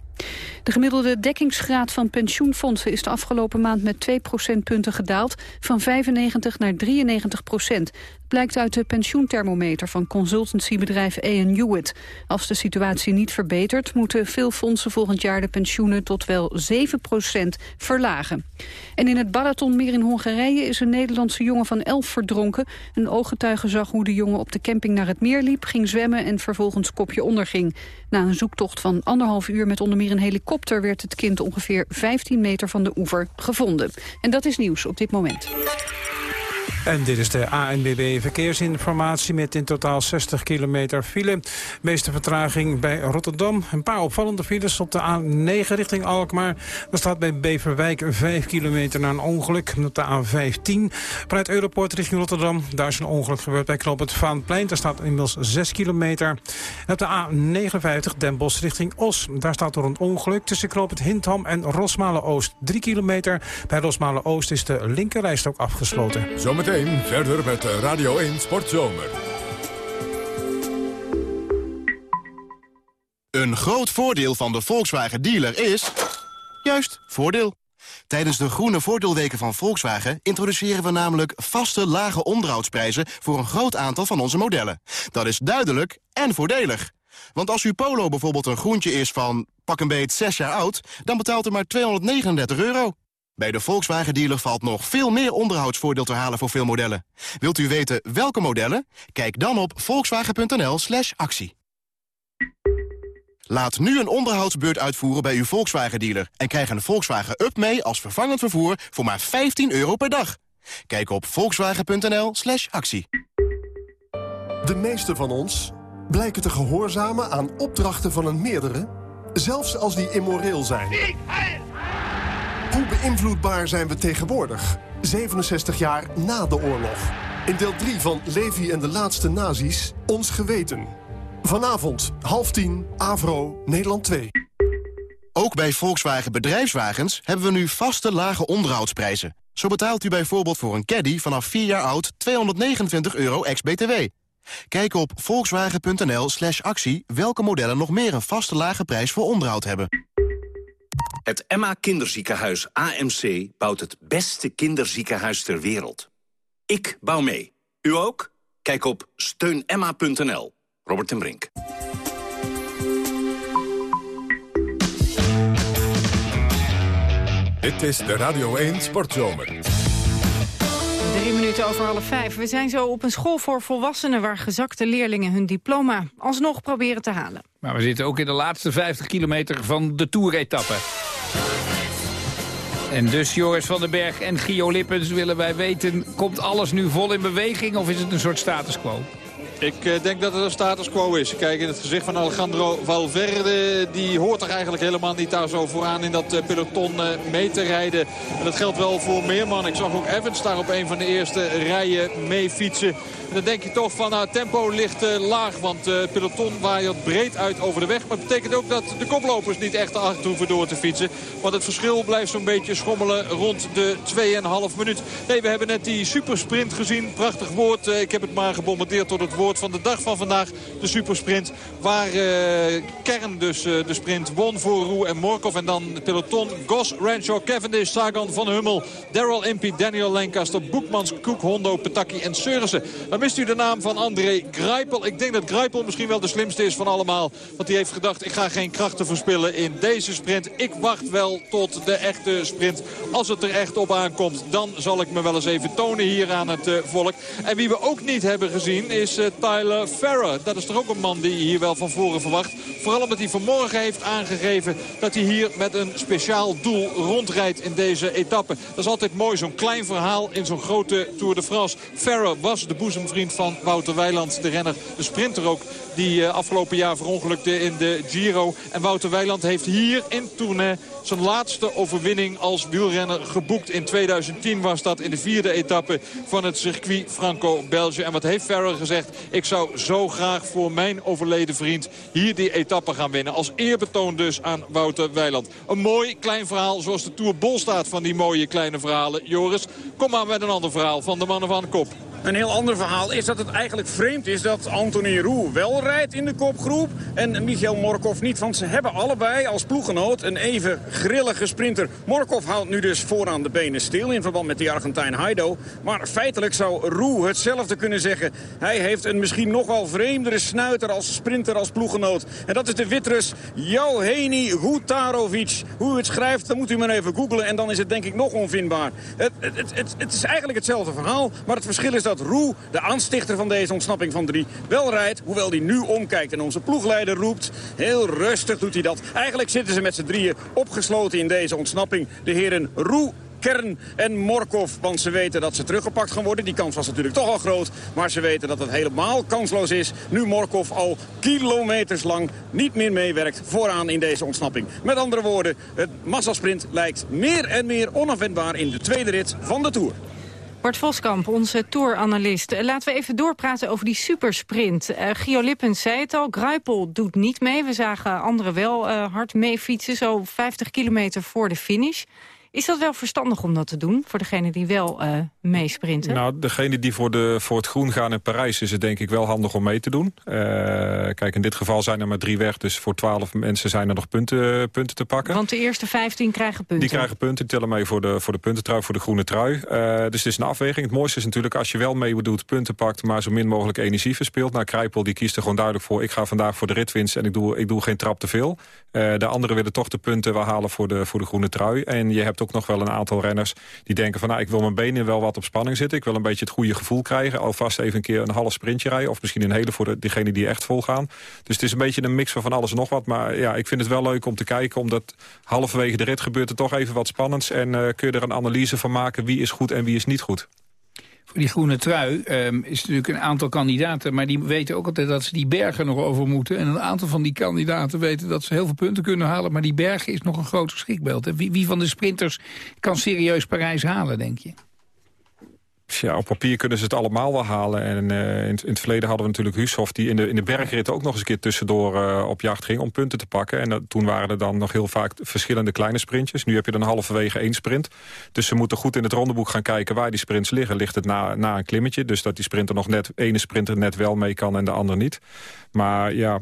De gemiddelde dekkingsgraad van pensioenfondsen is de afgelopen maand met 2 procentpunten gedaald, van 95 naar 93 procent. Blijkt uit de pensioenthermometer van consultancybedrijf A.N. Hewitt. Als de situatie niet verbetert, moeten veel fondsen volgend jaar de pensioenen tot wel 7 procent verlagen. En in het Balatonmeer in Hongarije is een Nederlandse jongen van 11 verdronken. Een ooggetuige zag hoe de jongen op de camping naar het meer liep, ging zwemmen en vervolgens kopje onderging. Na een zoektocht van anderhalf uur met onder meer een helikopter... werd het kind ongeveer 15 meter van de oever gevonden. En dat is nieuws op dit moment. En dit is de ANBB Verkeersinformatie met in totaal 60 kilometer file. Meeste vertraging bij Rotterdam. Een paar opvallende files op de A9 richting Alkmaar. Er staat bij Beverwijk 5 kilometer na een ongeluk. Op de A15 vanuit Europort richting Rotterdam. Daar is een ongeluk gebeurd bij Knoop het Vaanplein. Daar staat inmiddels 6 kilometer. En op de A59 Den Bosch richting Os. Daar staat er een ongeluk tussen Knoop het Hindham en Rosmalen-Oost. 3 kilometer. Bij Rosmalen-Oost is de linkerrijst ook afgesloten. Verder met Radio 1 Sportzomer. Een groot voordeel van de Volkswagen dealer is... juist, voordeel. Tijdens de groene voordeelweken van Volkswagen introduceren we namelijk vaste lage onderhoudsprijzen voor een groot aantal van onze modellen. Dat is duidelijk en voordelig. Want als uw Polo bijvoorbeeld een groentje is van pak een beet 6 jaar oud, dan betaalt u maar 239 euro. Bij de Volkswagen dealer valt nog veel meer onderhoudsvoordeel te halen voor veel modellen. Wilt u weten welke modellen? Kijk dan op volkswagen.nl slash actie. Laat nu een onderhoudsbeurt uitvoeren bij uw Volkswagen dealer... en krijg een Volkswagen Up mee als vervangend vervoer voor maar 15 euro per dag. Kijk op volkswagen.nl slash actie. De meeste van ons blijken te gehoorzamen aan opdrachten van een meerdere... zelfs als die immoreel zijn. Hoe beïnvloedbaar zijn we tegenwoordig, 67 jaar na de oorlog? In deel 3 van Levi en de laatste nazi's, ons geweten. Vanavond, half tien, Avro, Nederland 2. Ook bij Volkswagen Bedrijfswagens hebben we nu vaste lage onderhoudsprijzen. Zo betaalt u bijvoorbeeld voor een caddy vanaf 4 jaar oud 229 euro ex-BTW. Kijk op volkswagen.nl slash actie welke modellen nog meer een vaste lage prijs voor onderhoud hebben. Het Emma Kinderziekenhuis AMC bouwt het beste kinderziekenhuis ter wereld. Ik bouw mee. U ook? Kijk op steunemma.nl. Robert ten Brink. Dit is de Radio 1 Sportzomer. Drie minuten over half vijf. We zijn zo op een school voor volwassenen... waar gezakte leerlingen hun diploma alsnog proberen te halen. Maar we zitten ook in de laatste 50 kilometer van de Tour-etappe. En dus Joris van den Berg en Gio Lippens willen wij weten... komt alles nu vol in beweging of is het een soort status quo? Ik eh, denk dat het een status quo is. Kijk in het gezicht van Alejandro Valverde. Die hoort er eigenlijk helemaal niet daar zo vooraan in dat eh, peloton eh, mee te rijden. En dat geldt wel voor Meerman. Ik zag ook Evans daar op een van de eerste rijen mee fietsen. Dan denk je toch van nou, tempo ligt laag. Want het peloton waait breed uit over de weg. Maar het betekent ook dat de koplopers niet echt achter hoeven door te fietsen. Want het verschil blijft zo'n beetje schommelen rond de 2,5 minuut. Nee, we hebben net die supersprint gezien. Prachtig woord. Ik heb het maar gebombardeerd tot het woord van de dag van vandaag. De supersprint waar Kern dus de sprint won voor Roe en Morkov. En dan peloton Gos, Renshaw, Cavendish, Sagan, Van Hummel, Daryl Impey, Daniel Lancaster, Boekmans, Koek, Hondo, Petaki en Seurissen. Mist u de naam van André Greipel. Ik denk dat Greipel misschien wel de slimste is van allemaal. Want die heeft gedacht, ik ga geen krachten verspillen in deze sprint. Ik wacht wel tot de echte sprint. Als het er echt op aankomt, dan zal ik me wel eens even tonen hier aan het uh, volk. En wie we ook niet hebben gezien is uh, Tyler Farrer. Dat is toch ook een man die je hier wel van voren verwacht. Vooral omdat hij vanmorgen heeft aangegeven dat hij hier met een speciaal doel rondrijdt in deze etappe. Dat is altijd mooi, zo'n klein verhaal in zo'n grote Tour de France. Farrer was de boezemvriend van Wouter Weiland, de renner, de sprinter ook die uh, afgelopen jaar verongelukte in de Giro. En Wouter Weiland heeft hier in Tournai zijn laatste overwinning als wielrenner geboekt. In 2010 was dat in de vierde etappe van het circuit Franco-België. En wat heeft Ferrer gezegd? Ik zou zo graag voor mijn overleden vriend hier die etappe gaan winnen. Als eerbetoon dus aan Wouter Weiland. Een mooi klein verhaal zoals de Tour bol staat van die mooie kleine verhalen. Joris, kom maar met een ander verhaal van de mannen van Kop. Een heel ander verhaal is dat het eigenlijk vreemd is dat Anthony Roux wel rijdt in de kopgroep en Michael Morkov niet. Want ze hebben allebei als ploeggenoot een even grillige sprinter. Morkov houdt nu dus vooraan de benen stil in verband met die Argentijn Haido. Maar feitelijk zou Roux hetzelfde kunnen zeggen. Hij heeft een misschien nog wel vreemdere snuiter als sprinter als ploeggenoot. En dat is de Witrus Jouheni Gutarovic. Hoe u het schrijft, dan moet u maar even googlen en dan is het denk ik nog onvindbaar. Het, het, het, het is eigenlijk hetzelfde verhaal, maar het verschil is dat dat Roe, de aanstichter van deze ontsnapping van drie, wel rijdt. Hoewel hij nu omkijkt en onze ploegleider roept. Heel rustig doet hij dat. Eigenlijk zitten ze met z'n drieën opgesloten in deze ontsnapping. De heren Roe, Kern en Morkov. Want ze weten dat ze teruggepakt gaan worden. Die kans was natuurlijk toch al groot. Maar ze weten dat het helemaal kansloos is. Nu Morkov al kilometers lang niet meer meewerkt vooraan in deze ontsnapping. Met andere woorden, het massasprint lijkt meer en meer onafwendbaar in de tweede rit van de Tour. Bart Voskamp, onze touranalist. Eh, laten we even doorpraten over die supersprint. Uh, Gio Lippens zei het al, Gruipel doet niet mee. We zagen anderen wel uh, hard mee fietsen, zo 50 kilometer voor de finish. Is dat wel verstandig om dat te doen, voor degene die wel uh, meesprinten? Nou, degene die voor, de, voor het groen gaan in Parijs... is het denk ik wel handig om mee te doen. Uh, kijk, in dit geval zijn er maar drie weg... dus voor twaalf mensen zijn er nog punten, punten te pakken. Want de eerste vijftien krijgen punten? Die krijgen punten, die tellen mee voor de, voor de puntentrui, voor de groene trui. Uh, dus het is een afweging. Het mooiste is natuurlijk als je wel mee doet, punten pakt... maar zo min mogelijk energie verspeelt. Nou, Krijpel die kiest er gewoon duidelijk voor... ik ga vandaag voor de ritwinst en ik doe, ik doe geen trap te veel. de anderen willen toch de punten wel halen voor de, voor de groene trui. En je hebt ook nog wel een aantal renners die denken van... nou, ik wil mijn benen wel wat op spanning zitten. Ik wil een beetje het goede gevoel krijgen. Alvast even een keer een half sprintje rijden. Of misschien een hele voor de, diegenen die echt vol gaan. Dus het is een beetje een mix van van alles en nog wat. Maar ja, ik vind het wel leuk om te kijken. Omdat halverwege de rit gebeurt er toch even wat spannends. En uh, kun je er een analyse van maken wie is goed en wie is niet goed. Voor die groene trui um, is natuurlijk een aantal kandidaten... maar die weten ook altijd dat ze die bergen nog over moeten. En een aantal van die kandidaten weten dat ze heel veel punten kunnen halen... maar die bergen is nog een groot schrikbeeld. Wie, wie van de sprinters kan serieus Parijs halen, denk je? Ja, op papier kunnen ze het allemaal wel halen. En uh, in, in, het verleden hadden we natuurlijk Hushoff... die in de, in de bergrit ook nog eens een keer tussendoor uh, op jacht ging... om punten te pakken. En toen waren er dan nog heel vaak verschillende kleine sprintjes. Nu heb je dan halverwege één sprint. Dus ze moeten goed in het rondeboek gaan kijken waar die sprints liggen. Ligt het na, na een klimmetje, dus dat die sprinter nog net... ene sprinter net wel mee kan en de ander niet. Maar ja,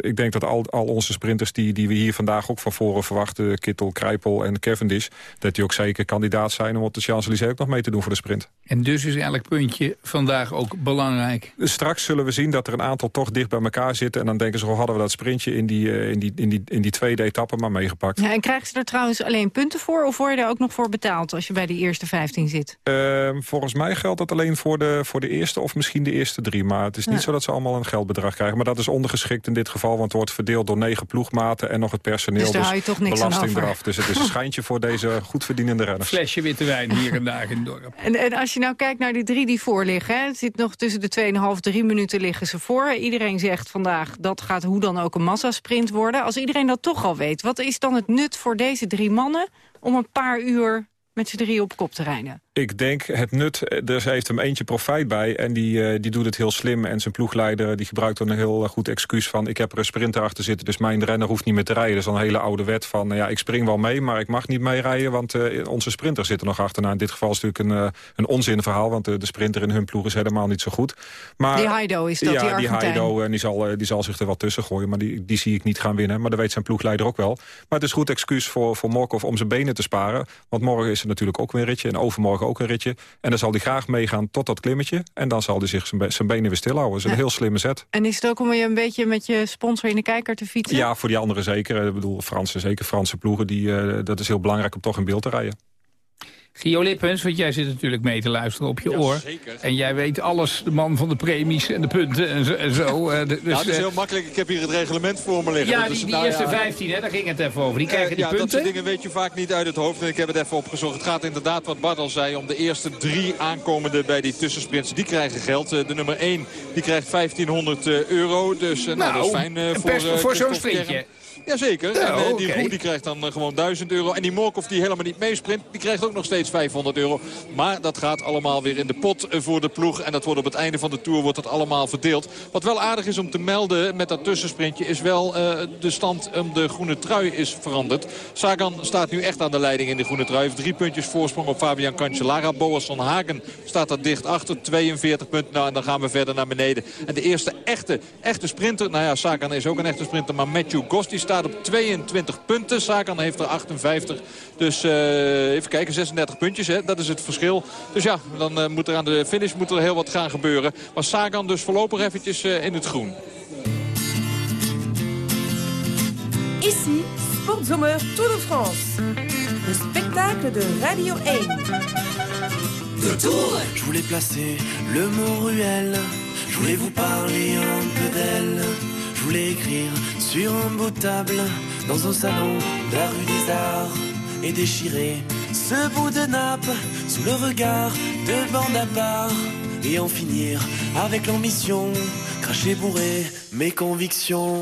ik denk dat al, al onze sprinters die, die we hier vandaag ook van voren verwachten... Kittel, Krijpel en Cavendish... dat die ook zeker kandidaat zijn om op de Champs-Élysées ook nog mee te doen voor de sprint. En dus is elk puntje vandaag ook belangrijk. Straks zullen we zien dat er een aantal toch dicht bij elkaar zitten. En dan denken ze, oh, hadden we dat sprintje in die, uh, in, die, in, die, in die tweede etappe maar meegepakt. Ja, en krijgen ze er trouwens alleen punten voor? Of word je er ook nog voor betaald als je bij de eerste 15 zit? Uh, volgens mij geldt dat alleen voor de, voor de eerste of misschien de eerste drie. Maar het is niet zo dat ze allemaal een geldbedrag krijgen. Maar dat is ondergeschikt in dit geval. Want het wordt verdeeld door negen ploegmaten en nog het personeel. Dus daar dus hou je toch niks belasting aan eraf. Dus het is een schijntje voor deze goed verdienende renners. Flesje witte wijn hier en daar in het dorp. En, en als je nou kijkt naar die drie die voor liggen... Hè, het zit nog tussen de 2,5 3 minuten liggen ze voor. Iedereen zegt vandaag dat gaat hoe dan ook een massasprint worden. Als iedereen dat toch al weet, wat is dan het nut voor deze drie mannen... om een paar uur met z'n drie op kop te rijden? Ik denk het nut, eh, er heeft hem eentje profijt bij... en die, uh, die doet het heel slim. En zijn ploegleider die gebruikt dan een heel eh, goed excuus van... ik heb er een sprinter achter zitten, dus mijn renner hoeft niet meer te rijden. Dat is dan een hele oude wet van, ja, ik spring wel mee... maar ik mag niet mee rijden, want uh, onze sprinter zit er nog achterna. In dit geval is het natuurlijk een, een onzinverhaal... want de, de sprinter in hun ploeg is helemaal niet zo goed. Maar, die Heido is dat, ja, die Argentijn. die Heido, en die zal, die zal zich er wat tussen gooien... maar die, die zie ik niet gaan winnen. Maar dat weet zijn ploegleider ook wel. Maar het is een goed excuus voor, voor Morkov om zijn benen te sparen. Want morgen is er natuurlijk ook weer een ritje en overmorgen ook een ritje. En dan zal hij graag meegaan tot dat klimmetje. En dan zal hij zich zijn, benen weer stilhouden. Dat is een heel slimme zet. En is het ook om je een beetje met je sponsor in de kijker te fietsen? Ja, voor die anderen zeker. Ik bedoel, Fransen, zeker Franse ploegen. Die, uh, dat is heel belangrijk om toch in beeld te rijden. Gio Lippens, want jij zit natuurlijk mee te luisteren op je ja, oor. Zeker. En jij weet alles, de man van de premies en de punten en zo. En zo. [laughs] Uh, dus, ja, het is heel makkelijk. Ik heb hier het reglement voor me liggen. Ja, dus, die, die nou, eerste ja, 15, hè, daar ging het even over. Die krijgen die ja, punten. dat soort dingen weet je vaak niet uit het hoofd. En ik heb het even opgezocht. Het gaat inderdaad, wat Bart al zei, om de eerste drie aankomende bij die tussensprints. Die krijgen geld. De nummer 1 die krijgt 1500 euro. Dus nou, nou, dat is fijn uh, voor, uh, voor zo'n sprintje. Jazeker. Ja, en uh, die okay. Roe die krijgt dan uh, gewoon 1000 euro. En die Morkov die helemaal niet meesprint, die krijgt ook nog steeds 500 euro. Maar dat gaat allemaal weer in de pot uh, voor de ploeg. En dat wordt op het einde van de Tour wordt dat allemaal verdeeld. Wat wel aardig is om te melden met dat tussensprintje... is wel de stand om de groene trui is veranderd. Sagan staat nu echt aan de leiding in de groene trui. Heeft drie puntjes voorsprong op Fabian Cancellara. Boas van Hagen staat daar dicht achter. 42 punten. Nou, en dan gaan we verder naar beneden. En de eerste echte, echte sprinter... Nou ja, Sagan is ook een echte sprinter. Maar Matthew Goss die staat op 22 punten. Sagan heeft er 58. Dus uh, even kijken, 36 puntjes. Hè? Dat is het verschil. Dus ja, dan uh, moet er aan de finish moet er heel wat gaan gebeuren. Maar Sagan dus voorlopig eventjes uh, in het groen. Ici, Sportzomer Tour de France. Le spectacle de Radio 1. De Tour Je voulais placer le mot ruelle. Je voulais vous parler un peu d'elle. Je voulais écrire sur un beau table dans un salon de la rue des Arts et déchirer ce bout de nappe sous le regard de bande à part et en finir avec l'ambition, cracher bourré mes convictions.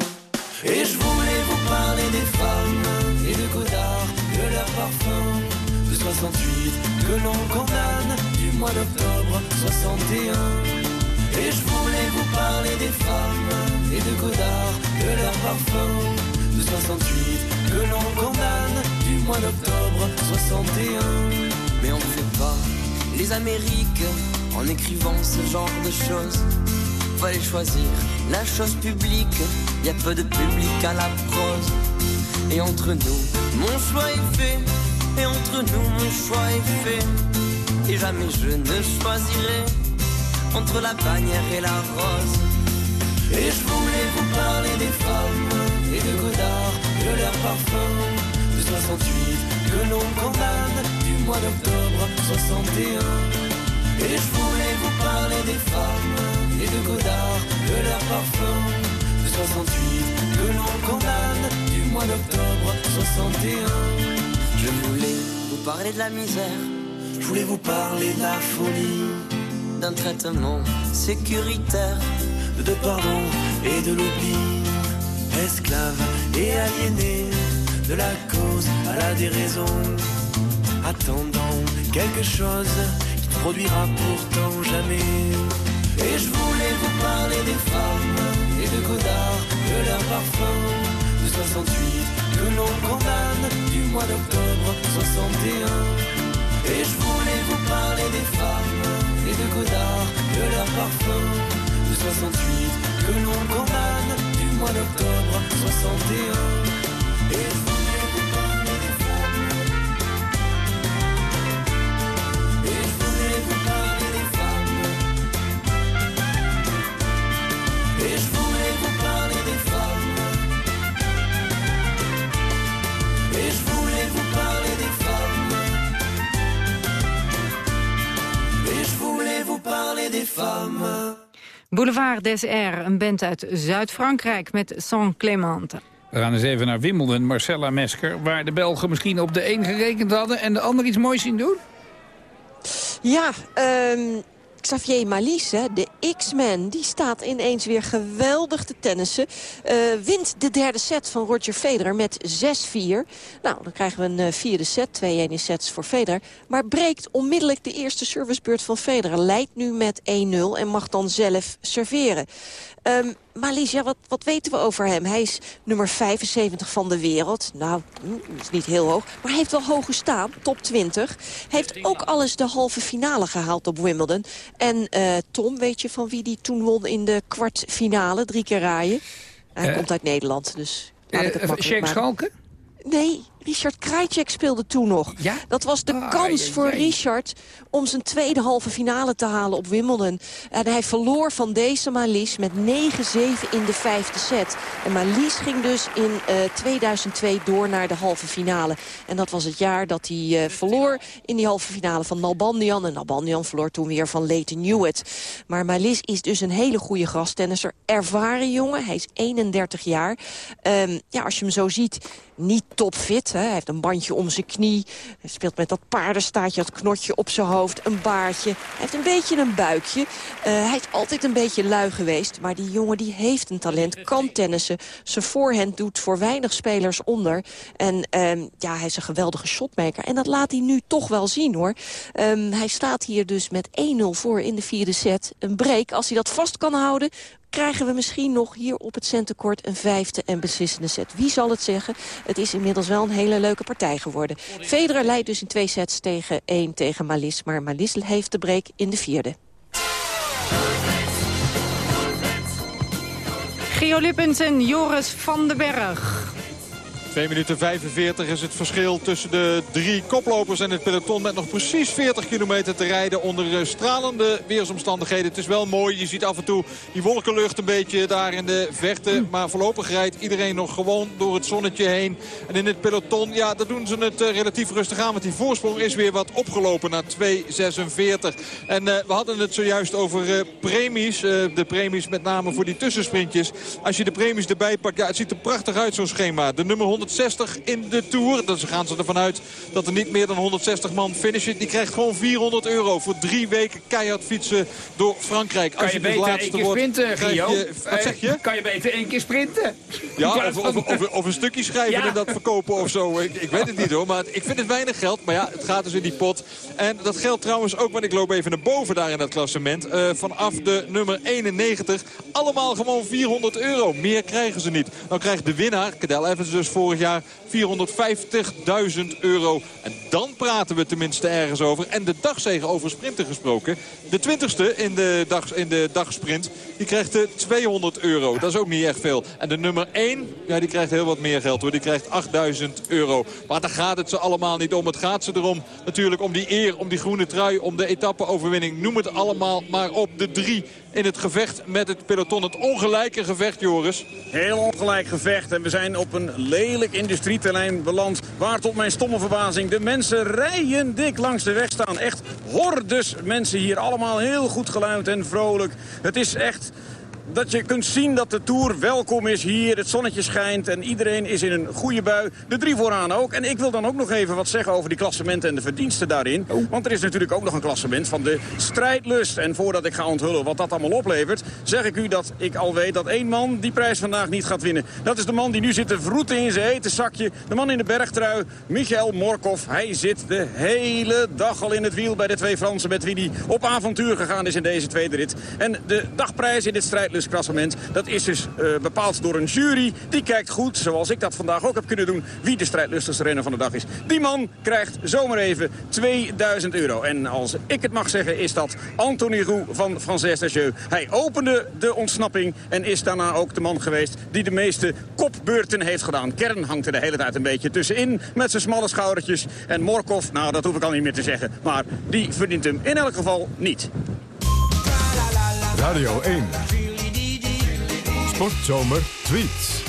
Et je voulais vous parler des femmes et de Godard, de leur parfum de 68 que l'on condamne du mois d'octobre 61. Et je voulais vous parler des femmes et de Godard, de leur parfum de 68 que l'on condamne du mois d'octobre 61. Mais on ne fait pas les Amériques en écrivant ce genre de choses. Fallait choisir la chose publique, y a peu de public à la prose. Et entre nous, mon choix est fait, et entre nous, mon choix est fait. Et jamais je ne choisirai entre la bannière et la rose. Et je voulais vous parler des femmes et de Godard, de leur parfum de 68 que l'on condamne du mois d'octobre 61. Et je voulais vous parler des femmes et de Godard, de leur parfum de 68 que l'on condamne du mois d'octobre 61. Je voulais vous parler de la misère, je voulais vous parler de la folie d'un traitement sécuritaire, de pardon et de l'oubli, esclave et aliéné, de la cause à la déraison, attendant quelque chose qui ne produira pourtant jamais. Et je voulais vous parler des femmes et de Godard, de leur parfum de 68 que l'on condamne du mois d'octobre 61. Et je voulais vous parler des femmes et de Godard, de leur parfum de 68 que l'on condamne du mois d'octobre 61. Boulevard des Airs, een band uit Zuid-Frankrijk met Saint Clémente. We gaan eens even naar Wimbledon, Marcella Mesker... waar de Belgen misschien op de een gerekend hadden... en de ander iets moois zien doen? Ja, um, Xavier Malisse, de X-Man, die staat ineens weer geweldig te tennissen. Uh, wint de derde set van Roger Federer met 6-4. Nou, dan krijgen we een uh, vierde set, 2-1 in sets voor Federer. Maar breekt onmiddellijk de eerste servicebeurt van Federer. Leidt nu met 1-0 en mag dan zelf serveren. Um, maar wat, wat weten we over hem? Hij is nummer 75 van de wereld. Nou, hm, is niet heel hoog. Maar hij heeft wel hoog gestaan, top 20. Heeft ook alles de halve finale gehaald op Wimbledon. En uh, Tom, weet je van wie die toen won in de kwartfinale? Drie keer raaien. Hij uh, komt uit Nederland, dus... Uh, Shake Schalke? Nee, Richard Krajcek speelde toen nog. Ja? Dat was de ah, kans voor Richard om zijn tweede halve finale te halen op Wimbledon. En hij verloor van deze Marlies met 9-7 in de vijfde set. En Marlies ging dus in uh, 2002 door naar de halve finale. En dat was het jaar dat hij uh, verloor in die halve finale van Nalbandian. En Nalbandian verloor toen weer van Leighton Hewitt. Maar Marlies is dus een hele goede grastennisser. Ervaren jongen, hij is 31 jaar. Um, ja, als je hem zo ziet, niet topfit. Hij heeft een bandje om zijn knie. Hij speelt met dat paardenstaartje, dat knotje op zijn hoofd. Een baardje. Hij heeft een beetje een buikje. Uh, hij is altijd een beetje lui geweest. Maar die jongen die heeft een talent. Kan tennissen. Zijn voorhand doet voor weinig spelers onder. En um, ja, hij is een geweldige shotmaker. En dat laat hij nu toch wel zien hoor. Um, hij staat hier dus met 1-0 voor in de vierde set. Een break. Als hij dat vast kan houden krijgen we misschien nog hier op het centenkort een vijfde en beslissende set. Wie zal het zeggen? Het is inmiddels wel een hele leuke partij geworden. Federer leidt dus in twee sets tegen één tegen Malis. Maar Malis heeft de break in de vierde. Gio Lippens en Joris van den Berg. 2 minuten 45 is het verschil tussen de drie koplopers en het peloton. Met nog precies 40 kilometer te rijden onder eh, stralende weersomstandigheden. Het is wel mooi. Je ziet af en toe die wolkenlucht een beetje daar in de verte. Maar voorlopig rijdt iedereen nog gewoon door het zonnetje heen. En in het peloton, ja, daar doen ze het uh, relatief rustig aan. Want die voorsprong is weer wat opgelopen naar 2.46. En uh, we hadden het zojuist over premies. de premies met name voor die tussensprintjes. Als je de premies erbij pakt, ja, het ziet er prachtig uit zo'n schema. De nummer 100 160 in de Tour. Dus gaan ze ervan uit dat er niet meer dan 160 man finishen. Die krijgt gewoon 400 euro voor drie weken keihard fietsen door Frankrijk. Als je, je beter één keer sprinten, Gio? Je, wat zeg je? Kan je beter één keer sprinten? Ja, of, of, of, of een stukje schrijven en dat verkopen of zo. Ik, ik, weet het niet hoor, maar ik vind het weinig geld. Maar ja, het gaat dus in die pot. En dat geldt trouwens ook, want ik loop even naar boven daar in dat klassement. Uh, vanaf de nummer 91. Allemaal gewoon 400 euro. Meer krijgen ze niet. Dan krijgt de winnaar, Cadel Evans dus voor jaar 450.000 euro. En dan praten we tenminste ergens over. En de dagzegen over sprinten gesproken. De 20ste in de, dag, in de dagsprint, die krijgt de 200 euro. Dat is ook niet echt veel. En de nummer 1, ja, die krijgt heel wat meer geld hoor. Die krijgt 8000 euro. Maar daar gaat het ze allemaal niet om. Het gaat ze erom natuurlijk om die eer, om die groene trui, om de etappe-overwinning. Noem het allemaal maar op. De drie in het gevecht met het peloton. Het ongelijke gevecht, Joris. Heel ongelijk gevecht. En we zijn op een lelijk industrieterrein beland. Waar tot mijn stomme verbazing de mensen rijen dik langs de weg staan. Echt hordes mensen hier. Allemaal heel goed geluid en vrolijk. Het is echt dat je kunt zien dat de Tour welkom is hier. Het zonnetje schijnt en iedereen is in een goede bui. De drie vooraan ook. En ik wil dan ook nog even wat zeggen over die klassementen en de verdiensten daarin. Oh. Want er is natuurlijk ook nog een klassement van de strijdlust. En voordat ik ga onthullen wat dat allemaal oplevert... zeg ik u dat ik al weet dat één man die prijs vandaag niet gaat winnen. Dat is de man die nu zit te vroeten in zijn eten zakje. De man in de bergtrui, Michael Morkov. Hij zit de hele dag al in het wiel bij de twee Fransen... met wie hij op avontuur gegaan is in deze tweede rit. En de dagprijs in dit strijdlust Dat is dus uh, bepaald door een jury. Die kijkt goed, zoals ik dat vandaag ook heb kunnen doen... wie de strijdlustigste renner van de dag is. Die man krijgt zomaar even 2000 euro. En als ik het mag zeggen, is dat Anthony Roux van Frances Dagieux. Hij opende de ontsnapping en is daarna ook de man geweest... die de meeste kopbeurten heeft gedaan. Kern hangt er de hele tijd een beetje tussenin met zijn smalle schoudertjes. En Morkov, nou dat hoef ik al niet meer te zeggen. Maar die verdient hem in elk geval niet. Radio 1. Sportzomer tweets.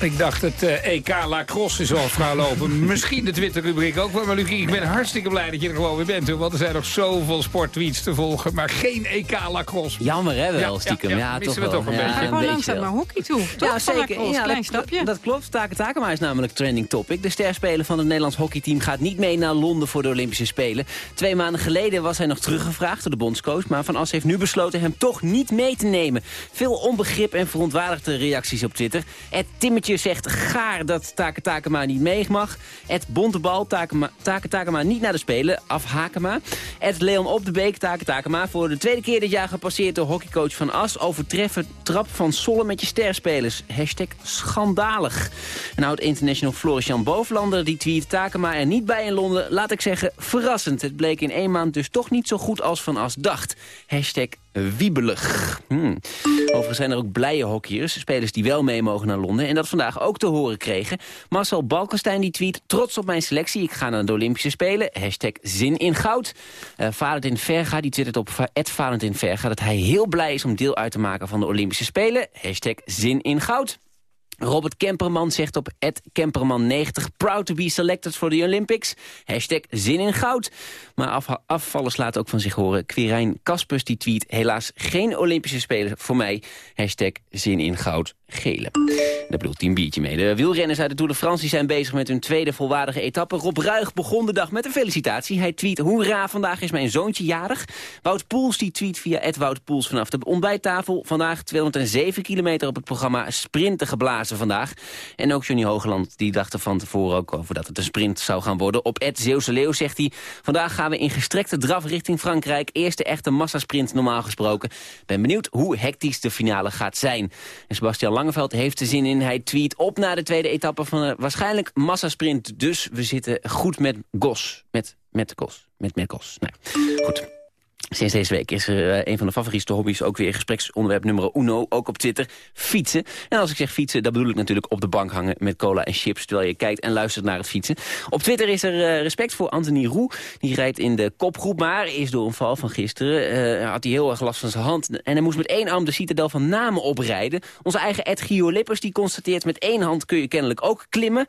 Ik dacht het uh, EK lacrosse is al vrouw lopen. [laughs] Misschien de Twitter-rubriek ook wel. Maar Lucie, ik ben hartstikke blij dat je er gewoon weer bent. Hoor, want er zijn nog zoveel sporttweets te volgen. Maar geen EK lacrosse. Jammer hè wel, stiekem. Ja, ja, ja toch wel. Toch een ja, beetje. Gewoon langzaam naar hockey toe. Toch ja, zeker. Ja, klein dat, stapje. Dat klopt. Take Takema is namelijk trending topic. De sterspeler van het Nederlands hockeyteam gaat niet mee naar Londen voor de Olympische Spelen. Twee maanden geleden was hij nog teruggevraagd door de bondscoach. Maar Van As heeft nu besloten hem toch niet mee te nemen. Veel onbegrip en verontwaardigde reacties op Twitter. Het Timmetje zegt gaar dat Take Takema niet mee mag. Het Bontebal Takema, Take Takema niet naar de Spelen, afhakema. Het Leon Op de Beek Take Takema voor de tweede keer dit jaar gepasseerd door hockeycoach Van As. Overtreffen trap van Solle met je sterspelers. Hashtag schandalig. En oud international Floris Jan Bovenlander die tweet Takema er niet bij in Londen. Laat ik zeggen, verrassend. Het bleek in één maand dus toch niet zo goed als Van As dacht. Hashtag wiebelig. Hmm. Overigens zijn er ook blije hockeyers, spelers die wel mee mogen naar Londen... en dat vandaag ook te horen kregen. Marcel Balkenstein die tweet, trots op mijn selectie, ik ga naar de Olympische Spelen. Hashtag zin in goud. Uh, Valentin Verga die twittert op Valentin Verga... dat hij heel blij is om deel uit te maken van de Olympische Spelen. Hashtag zin in goud. Robert Kemperman zegt op Kemperman90... proud to be selected for the Olympics. Hashtag zin in goud. Maar af, afvallers laten ook van zich horen. Quirijn Kaspers die tweet... helaas geen Olympische Spelen voor mij. Hashtag zin in goud gele. Daar bedoelt hij een biertje mee. De wielrenners uit de Tour de France zijn bezig met hun tweede volwaardige etappe. Rob Ruig begon de dag met een felicitatie. Hij tweet, hoera, vandaag is mijn zoontje jarig. Wout Poels die tweet via Ed Wout Poels vanaf de ontbijttafel. Vandaag 207 kilometer op het programma Sprinten geblazen vandaag. En ook Johnny Hogeland die dacht er van tevoren ook over dat het een sprint zou gaan worden. Op Ed Zeeuwse Leeuw zegt hij, vandaag gaan we in gestrekte draf richting Frankrijk. Eerste echte massasprint normaal gesproken. Ben benieuwd hoe hectisch de finale gaat zijn. En Sebastian Langeveld heeft er zin in. Hij tweet op naar de tweede etappe van een waarschijnlijk massasprint. Dus we zitten goed met Gos. Met, met Gos. Met, met Gos. Nou, goed. Sinds deze week is er uh, een van de favoriete hobby's ook weer gespreksonderwerp nummer uno, ook op Twitter, fietsen. En als ik zeg fietsen, dan bedoel ik natuurlijk op de bank hangen met cola en chips, terwijl je kijkt en luistert naar het fietsen. Op Twitter is er uh, respect voor Anthony Roux, die rijdt in de kopgroep, maar is door een val van gisteren, uh, had hij heel erg last van zijn hand. En hij moest met één arm de citadel van Namen oprijden. Onze eigen Ed Gio Lippers, die constateert met één hand kun je kennelijk ook klimmen.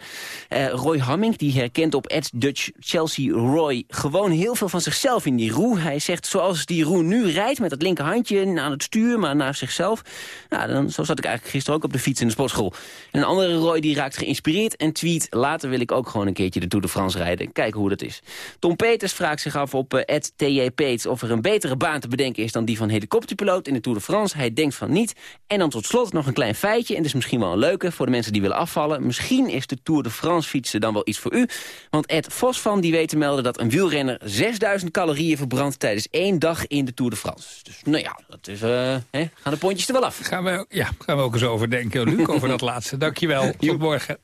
Roy Hamming, die herkent op Ed Dutch Chelsea Roy gewoon heel veel van zichzelf in die Roux. Hij zegt, zoals als die Roen nu rijdt met het linkerhandje aan het stuur, maar naar zichzelf. Nou, dan, zo zat ik eigenlijk gisteren ook op de fiets in de sportschool. En een andere Roy die raakt geïnspireerd en tweet... later wil ik ook gewoon een keertje de Tour de France rijden. Kijken hoe dat is. Tom Peters vraagt zich af op uh, TJ Peets... of er een betere baan te bedenken is dan die van helikopterpiloot in de Tour de France. Hij denkt van niet. En dan tot slot nog een klein feitje. En dat is misschien wel een leuke voor de mensen die willen afvallen. Misschien is de Tour de France fietsen dan wel iets voor u. Want Ed Vos van die weet te melden dat een wielrenner 6000 calorieën verbrandt tijdens één dag in de Tour de France. Dus nou ja, dat is, uh, hè, gaan de pontjes er wel af. Gaan we, ja, gaan we ook eens over denken, Luc, over dat [laughs] laatste. Dankjewel, tot morgen.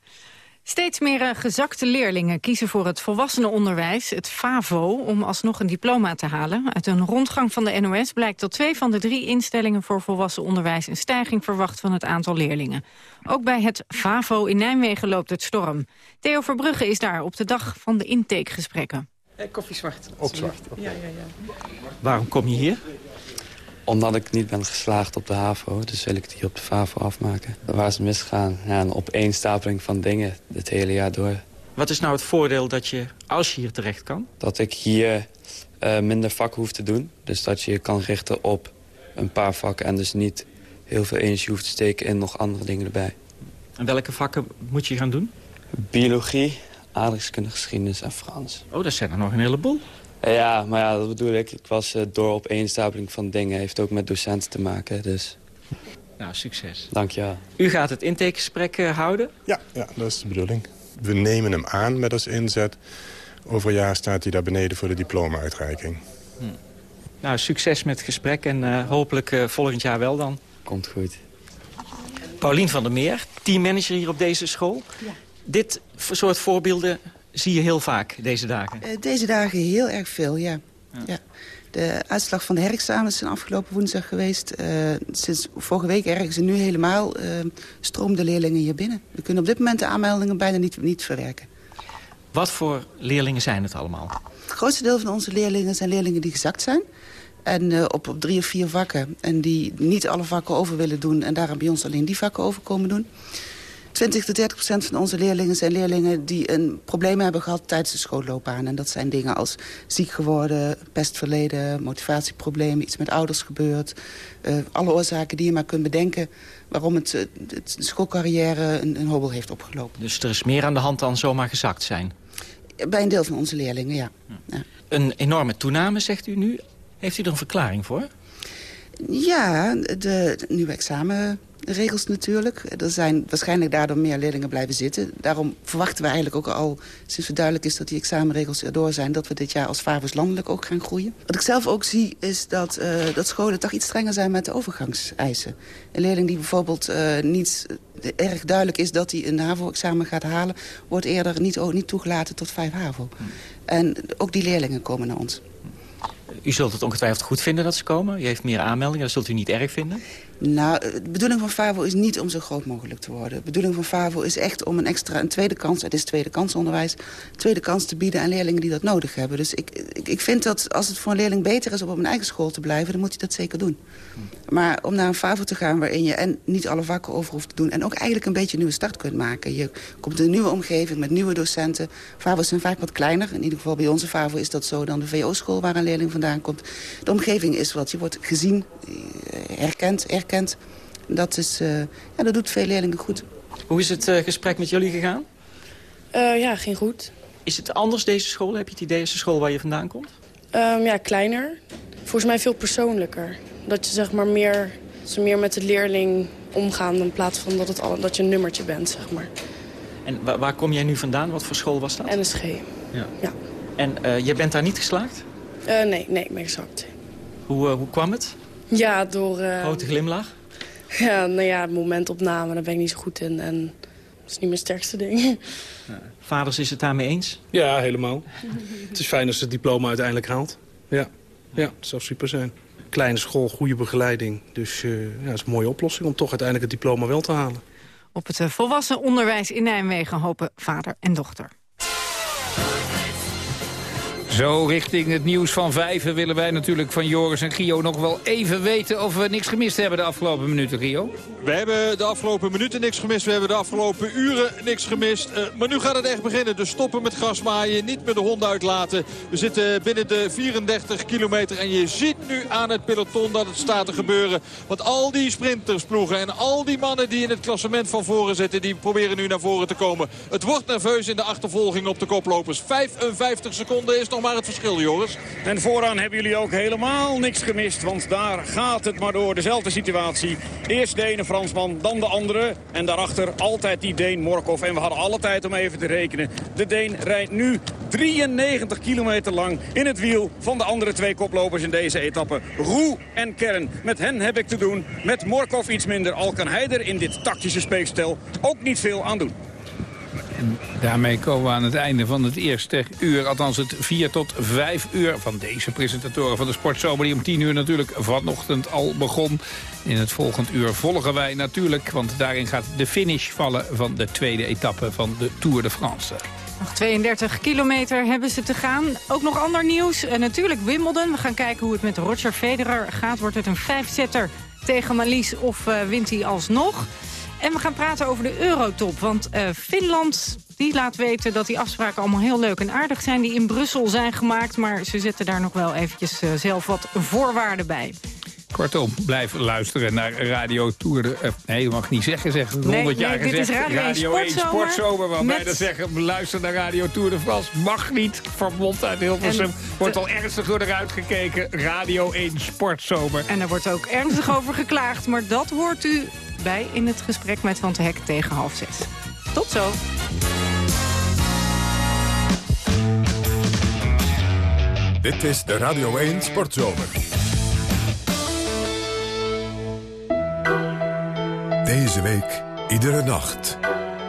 Steeds meer uh, gezakte leerlingen kiezen voor het volwassenenonderwijs, het FAVO, om alsnog een diploma te halen. Uit een rondgang van de NOS blijkt dat twee van de drie instellingen voor volwassen onderwijs een stijging verwacht van het aantal leerlingen. Ook bij het FAVO in Nijmegen loopt het storm. Theo Verbrugge is daar op de dag van de intakegesprekken. Eh, koffie zwart. Ook zwart. Okay. Ja, ja, ja. Waarom kom je hier? Omdat ik niet ben geslaagd op de HAVO, dus wil ik het hier op de FAVO afmaken. Waar is het misgegaan? Ja, een opeenstapeling van dingen het hele jaar door. Wat is nou het voordeel dat je, als je hier terecht kan? Dat ik hier uh, minder vakken hoef te doen. Dus dat je je kan richten op een paar vakken en dus niet heel veel energie hoeft te steken in nog andere dingen erbij. En welke vakken moet je gaan doen? Biologie, aardrijkskunde, geschiedenis en Frans. Oh, dat zijn er nog een heleboel. Ja, maar ja, dat bedoel ik. Ik was uh, door opeenstapeling van dingen. Heeft ook met docenten te maken, dus... Nou, succes. Dank je wel. U gaat het intakegesprek uh, houden? Ja, ja, dat is de bedoeling. We nemen hem aan met als inzet. Over een jaar staat hij daar beneden voor de diploma-uitreiking. Hm. Nou, succes met het gesprek en uh, hopelijk volgend jaar wel dan. Komt goed. Paulien van der Meer, teammanager hier op deze school. Ja. Dit soort voorbeelden zie je heel vaak deze dagen? Uh, deze dagen heel erg veel, ja. ja. ja. De uitslag van de herexamens zijn afgelopen woensdag geweest. Uh, sinds vorige week ergens en nu helemaal uh, stroomden leerlingen hier binnen. We kunnen op dit moment de aanmeldingen bijna niet, niet verwerken. Wat voor leerlingen zijn het allemaal? Het grootste deel van onze leerlingen zijn leerlingen die gezakt zijn. En uh, op, op drie of vier vakken. En die niet alle vakken over willen doen. En daarom bij ons alleen die vakken over komen doen. 20 tot 30 procent van onze leerlingen zijn leerlingen die een probleem hebben gehad tijdens de schoolloopbaan. En dat zijn dingen als ziek geworden, pestverleden, motivatieproblemen, iets met ouders gebeurd. Uh, alle oorzaken die je maar kunt bedenken waarom het, uh, het de schoolcarrière een, een hobbel heeft opgelopen. Dus er is meer aan de hand dan zomaar gezakt zijn? Bij een deel van onze leerlingen, ja. ja. Een enorme toename, zegt u nu. Heeft u er een verklaring voor? Ja, de, nieuwe examenregels natuurlijk. Er zijn waarschijnlijk daardoor meer leerlingen blijven zitten. Daarom verwachten we eigenlijk ook al, sinds het duidelijk is dat die examenregels erdoor zijn... dat we dit jaar als VAVOS landelijk ook gaan groeien. Wat ik zelf ook zie is dat, uh, dat scholen toch iets strenger zijn met de overgangseisen. Een leerling die bijvoorbeeld uh, niet erg duidelijk is dat hij een HAVO-examen gaat halen... wordt eerder niet, niet toegelaten tot 5 HAVO. En ook die leerlingen komen naar ons. U zult het ongetwijfeld goed vinden dat ze komen. U heeft meer aanmeldingen, dat zult u niet erg vinden? Nou, de bedoeling van FAVO is niet om zo groot mogelijk te worden. De bedoeling van FAVO is echt om een extra, een tweede kans... het is tweede kansonderwijs, tweede kans te bieden aan leerlingen die dat nodig hebben. Dus ik, ik, ik vind dat als het voor een leerling beter is om op een eigen school te blijven... dan moet hij dat zeker doen. Maar om naar een FAVO te gaan waarin je en niet alle vakken over hoeft te doen... en ook eigenlijk een beetje een nieuwe start kunt maken. Je komt in een nieuwe omgeving met nieuwe docenten. FAVO's zijn vaak wat kleiner. In ieder geval bij onze FAVO is dat zo dan de VO-school waar een leerling vandaan komt. De omgeving is wat. Je wordt gezien, herkend, Dat, is, uh, ja, dat doet veel leerlingen goed. Hoe is het uh, gesprek met jullie gegaan? Uh, ja, ging goed. Is het anders deze school? Heb je het idee, deze school waar je vandaan komt? Um, ja, kleiner. Volgens mij veel persoonlijker. Dat je zeg maar meer, ze meer met de leerling omgaan in plaats van dat, het al, dat je een nummertje bent, zeg maar. En waar, waar kom jij nu vandaan? Wat voor school was dat? NSG. Ja. ja. En uh, je bent daar niet geslaagd? Uh, nee, nee, ik ben gezakt. Hoe, uh, hoe kwam het? Ja, door... Grote glimlach? Ja, nou ja, momentopname, daar ben ik niet zo goed in. En dat is niet mijn sterkste ding. [laughs] Ja. Vaders, is het daarmee eens? Ja, helemaal. [laughs] het is fijn als ze het diploma uiteindelijk haalt. Ja, ja het zou super zijn kleine school, goede begeleiding. Dus uh, ja, dat is een mooie oplossing om toch uiteindelijk het diploma wel te halen. Op het volwassen onderwijs in Nijmegen hopen vader en dochter. Zo richting het nieuws van vijven willen wij natuurlijk van Joris en Gio nog wel even weten of we niks gemist hebben de afgelopen minuten, Gio. We hebben de afgelopen minuten niks gemist. We hebben de afgelopen uren niks gemist. Uh, maar nu gaat het echt beginnen. Dus stoppen met grasmaaien. Niet met de honden uitlaten. We zitten binnen de 34 kilometer. En je ziet nu aan het peloton dat het staat te gebeuren. Want al die sprintersploegen en al die mannen die in het klassement van voren zitten... die proberen nu naar voren te komen. Het wordt nerveus in de achtervolging op de koplopers. 55 seconden is nog maar het verschil, Joris. En vooraan hebben jullie ook helemaal niks gemist. Want daar gaat het maar door. Dezelfde situatie. Eerst de ene Fransman, dan de andere. En daarachter altijd die Deen Morkov. En we hadden alle tijd om even te rekenen. De Deen rijdt nu 93 kilometer lang in het wiel van de andere twee koplopers in deze etappe. Roe en Kern. Met hen heb ik te doen. Met Morkov iets minder. Al kan hij er in dit tactische speekstel ook niet veel aan doen. En daarmee komen we aan het einde van het eerste uur. Althans het 4 tot 5 uur van deze presentatoren van de Sportzomer... die om 10 uur natuurlijk vanochtend al begon. In het volgend uur volgen wij natuurlijk... want daarin gaat de finish vallen van de tweede etappe van de Tour de France. Nog 32 kilometer hebben ze te gaan. Ook nog ander nieuws. Natuurlijk Wimbledon. We gaan kijken hoe het met Roger Federer gaat. Wordt het een vijfzetter tegen Malies of uh, wint hij alsnog? En we gaan praten over de Eurotop. Want uh, Finland die laat weten dat die afspraken allemaal heel leuk en aardig zijn... die in Brussel zijn gemaakt. Maar ze zetten daar nog wel eventjes uh, zelf wat voorwaarden bij. Kortom, blijf luisteren naar Radio Tour. De, uh, nee, je mag niet zeggen, zeg. 100 nee, jaar nee, gezegd. Dit is Radio, Radio 1 Sportzomer. Sportzomer. Waarbij met... dan zeggen, luister naar Radio Tour de France. Mag niet, verbod uit Hilversum. Wordt al ernstig door eruit gekeken. Radio 1 Sportzomer. En er wordt ook ernstig over geklaagd. Maar dat hoort u bij in het gesprek met Van te Hek tegen half zes. Tot zo. Dit is de Radio 1 Sportzomer. Deze week, iedere nacht.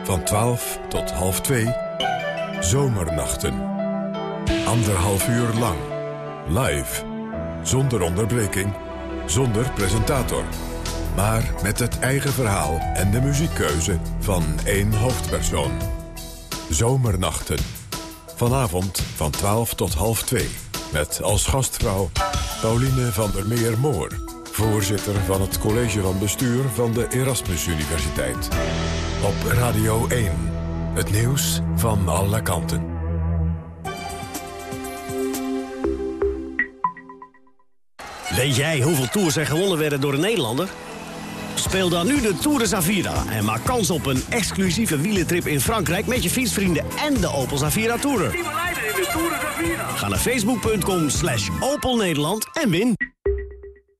Van 12 tot half 2. Zomernachten. Anderhalf uur lang. Live. Zonder onderbreking. Zonder presentator. Maar met het eigen verhaal en de muziekkeuze van één hoofdpersoon. Zomernachten. Vanavond van 12 tot half 2. Met als gastvrouw Pauline van der Meer-Moor. Voorzitter van het college van bestuur van de Erasmus Universiteit. Op Radio 1. Het nieuws van alle kanten. Weet jij hoeveel tours er gewonnen werden door een Nederlander? Speel dan nu de Tour de Zavira en maak kans op een exclusieve wielentrip in Frankrijk... met je fietsvrienden en de Opel Zavira Tourer. Ga naar facebook.com slash Opel Nederland en win.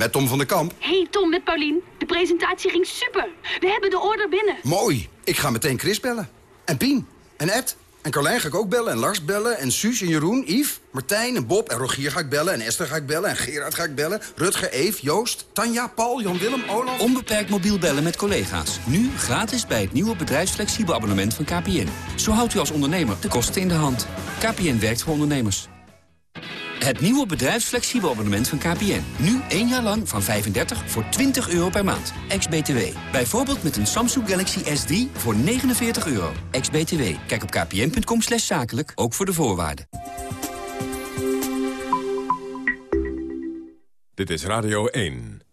Met Tom van der Kamp. Hey Tom, met Paulien. De presentatie ging super. We hebben de order binnen. Mooi. Ik ga meteen Chris bellen. En Pien. En Ed. En Carlijn ga ik ook bellen. En Lars bellen. En Suus en Jeroen, Yves, Martijn en Bob. En Rogier ga ik bellen. En Esther ga ik bellen. En Gerard ga ik bellen. Rutger, Eef, Joost, Tanja, Paul, Jan-Willem, Olaf. Onbeperkt mobiel bellen met collega's. Nu gratis bij het nieuwe bedrijfsflexibel abonnement van KPN. Zo houdt u als ondernemer de kosten in de hand. KPN werkt voor ondernemers. Het nieuwe bedrijfsflexibel abonnement van KPN. Nu één jaar lang van 35 voor 20 euro per maand. Ex-BTW. Bijvoorbeeld met een Samsung Galaxy S3 voor 49 euro. Ex-BTW. Kijk op kpn.com slash zakelijk, ook voor de voorwaarden. Dit is Radio 1.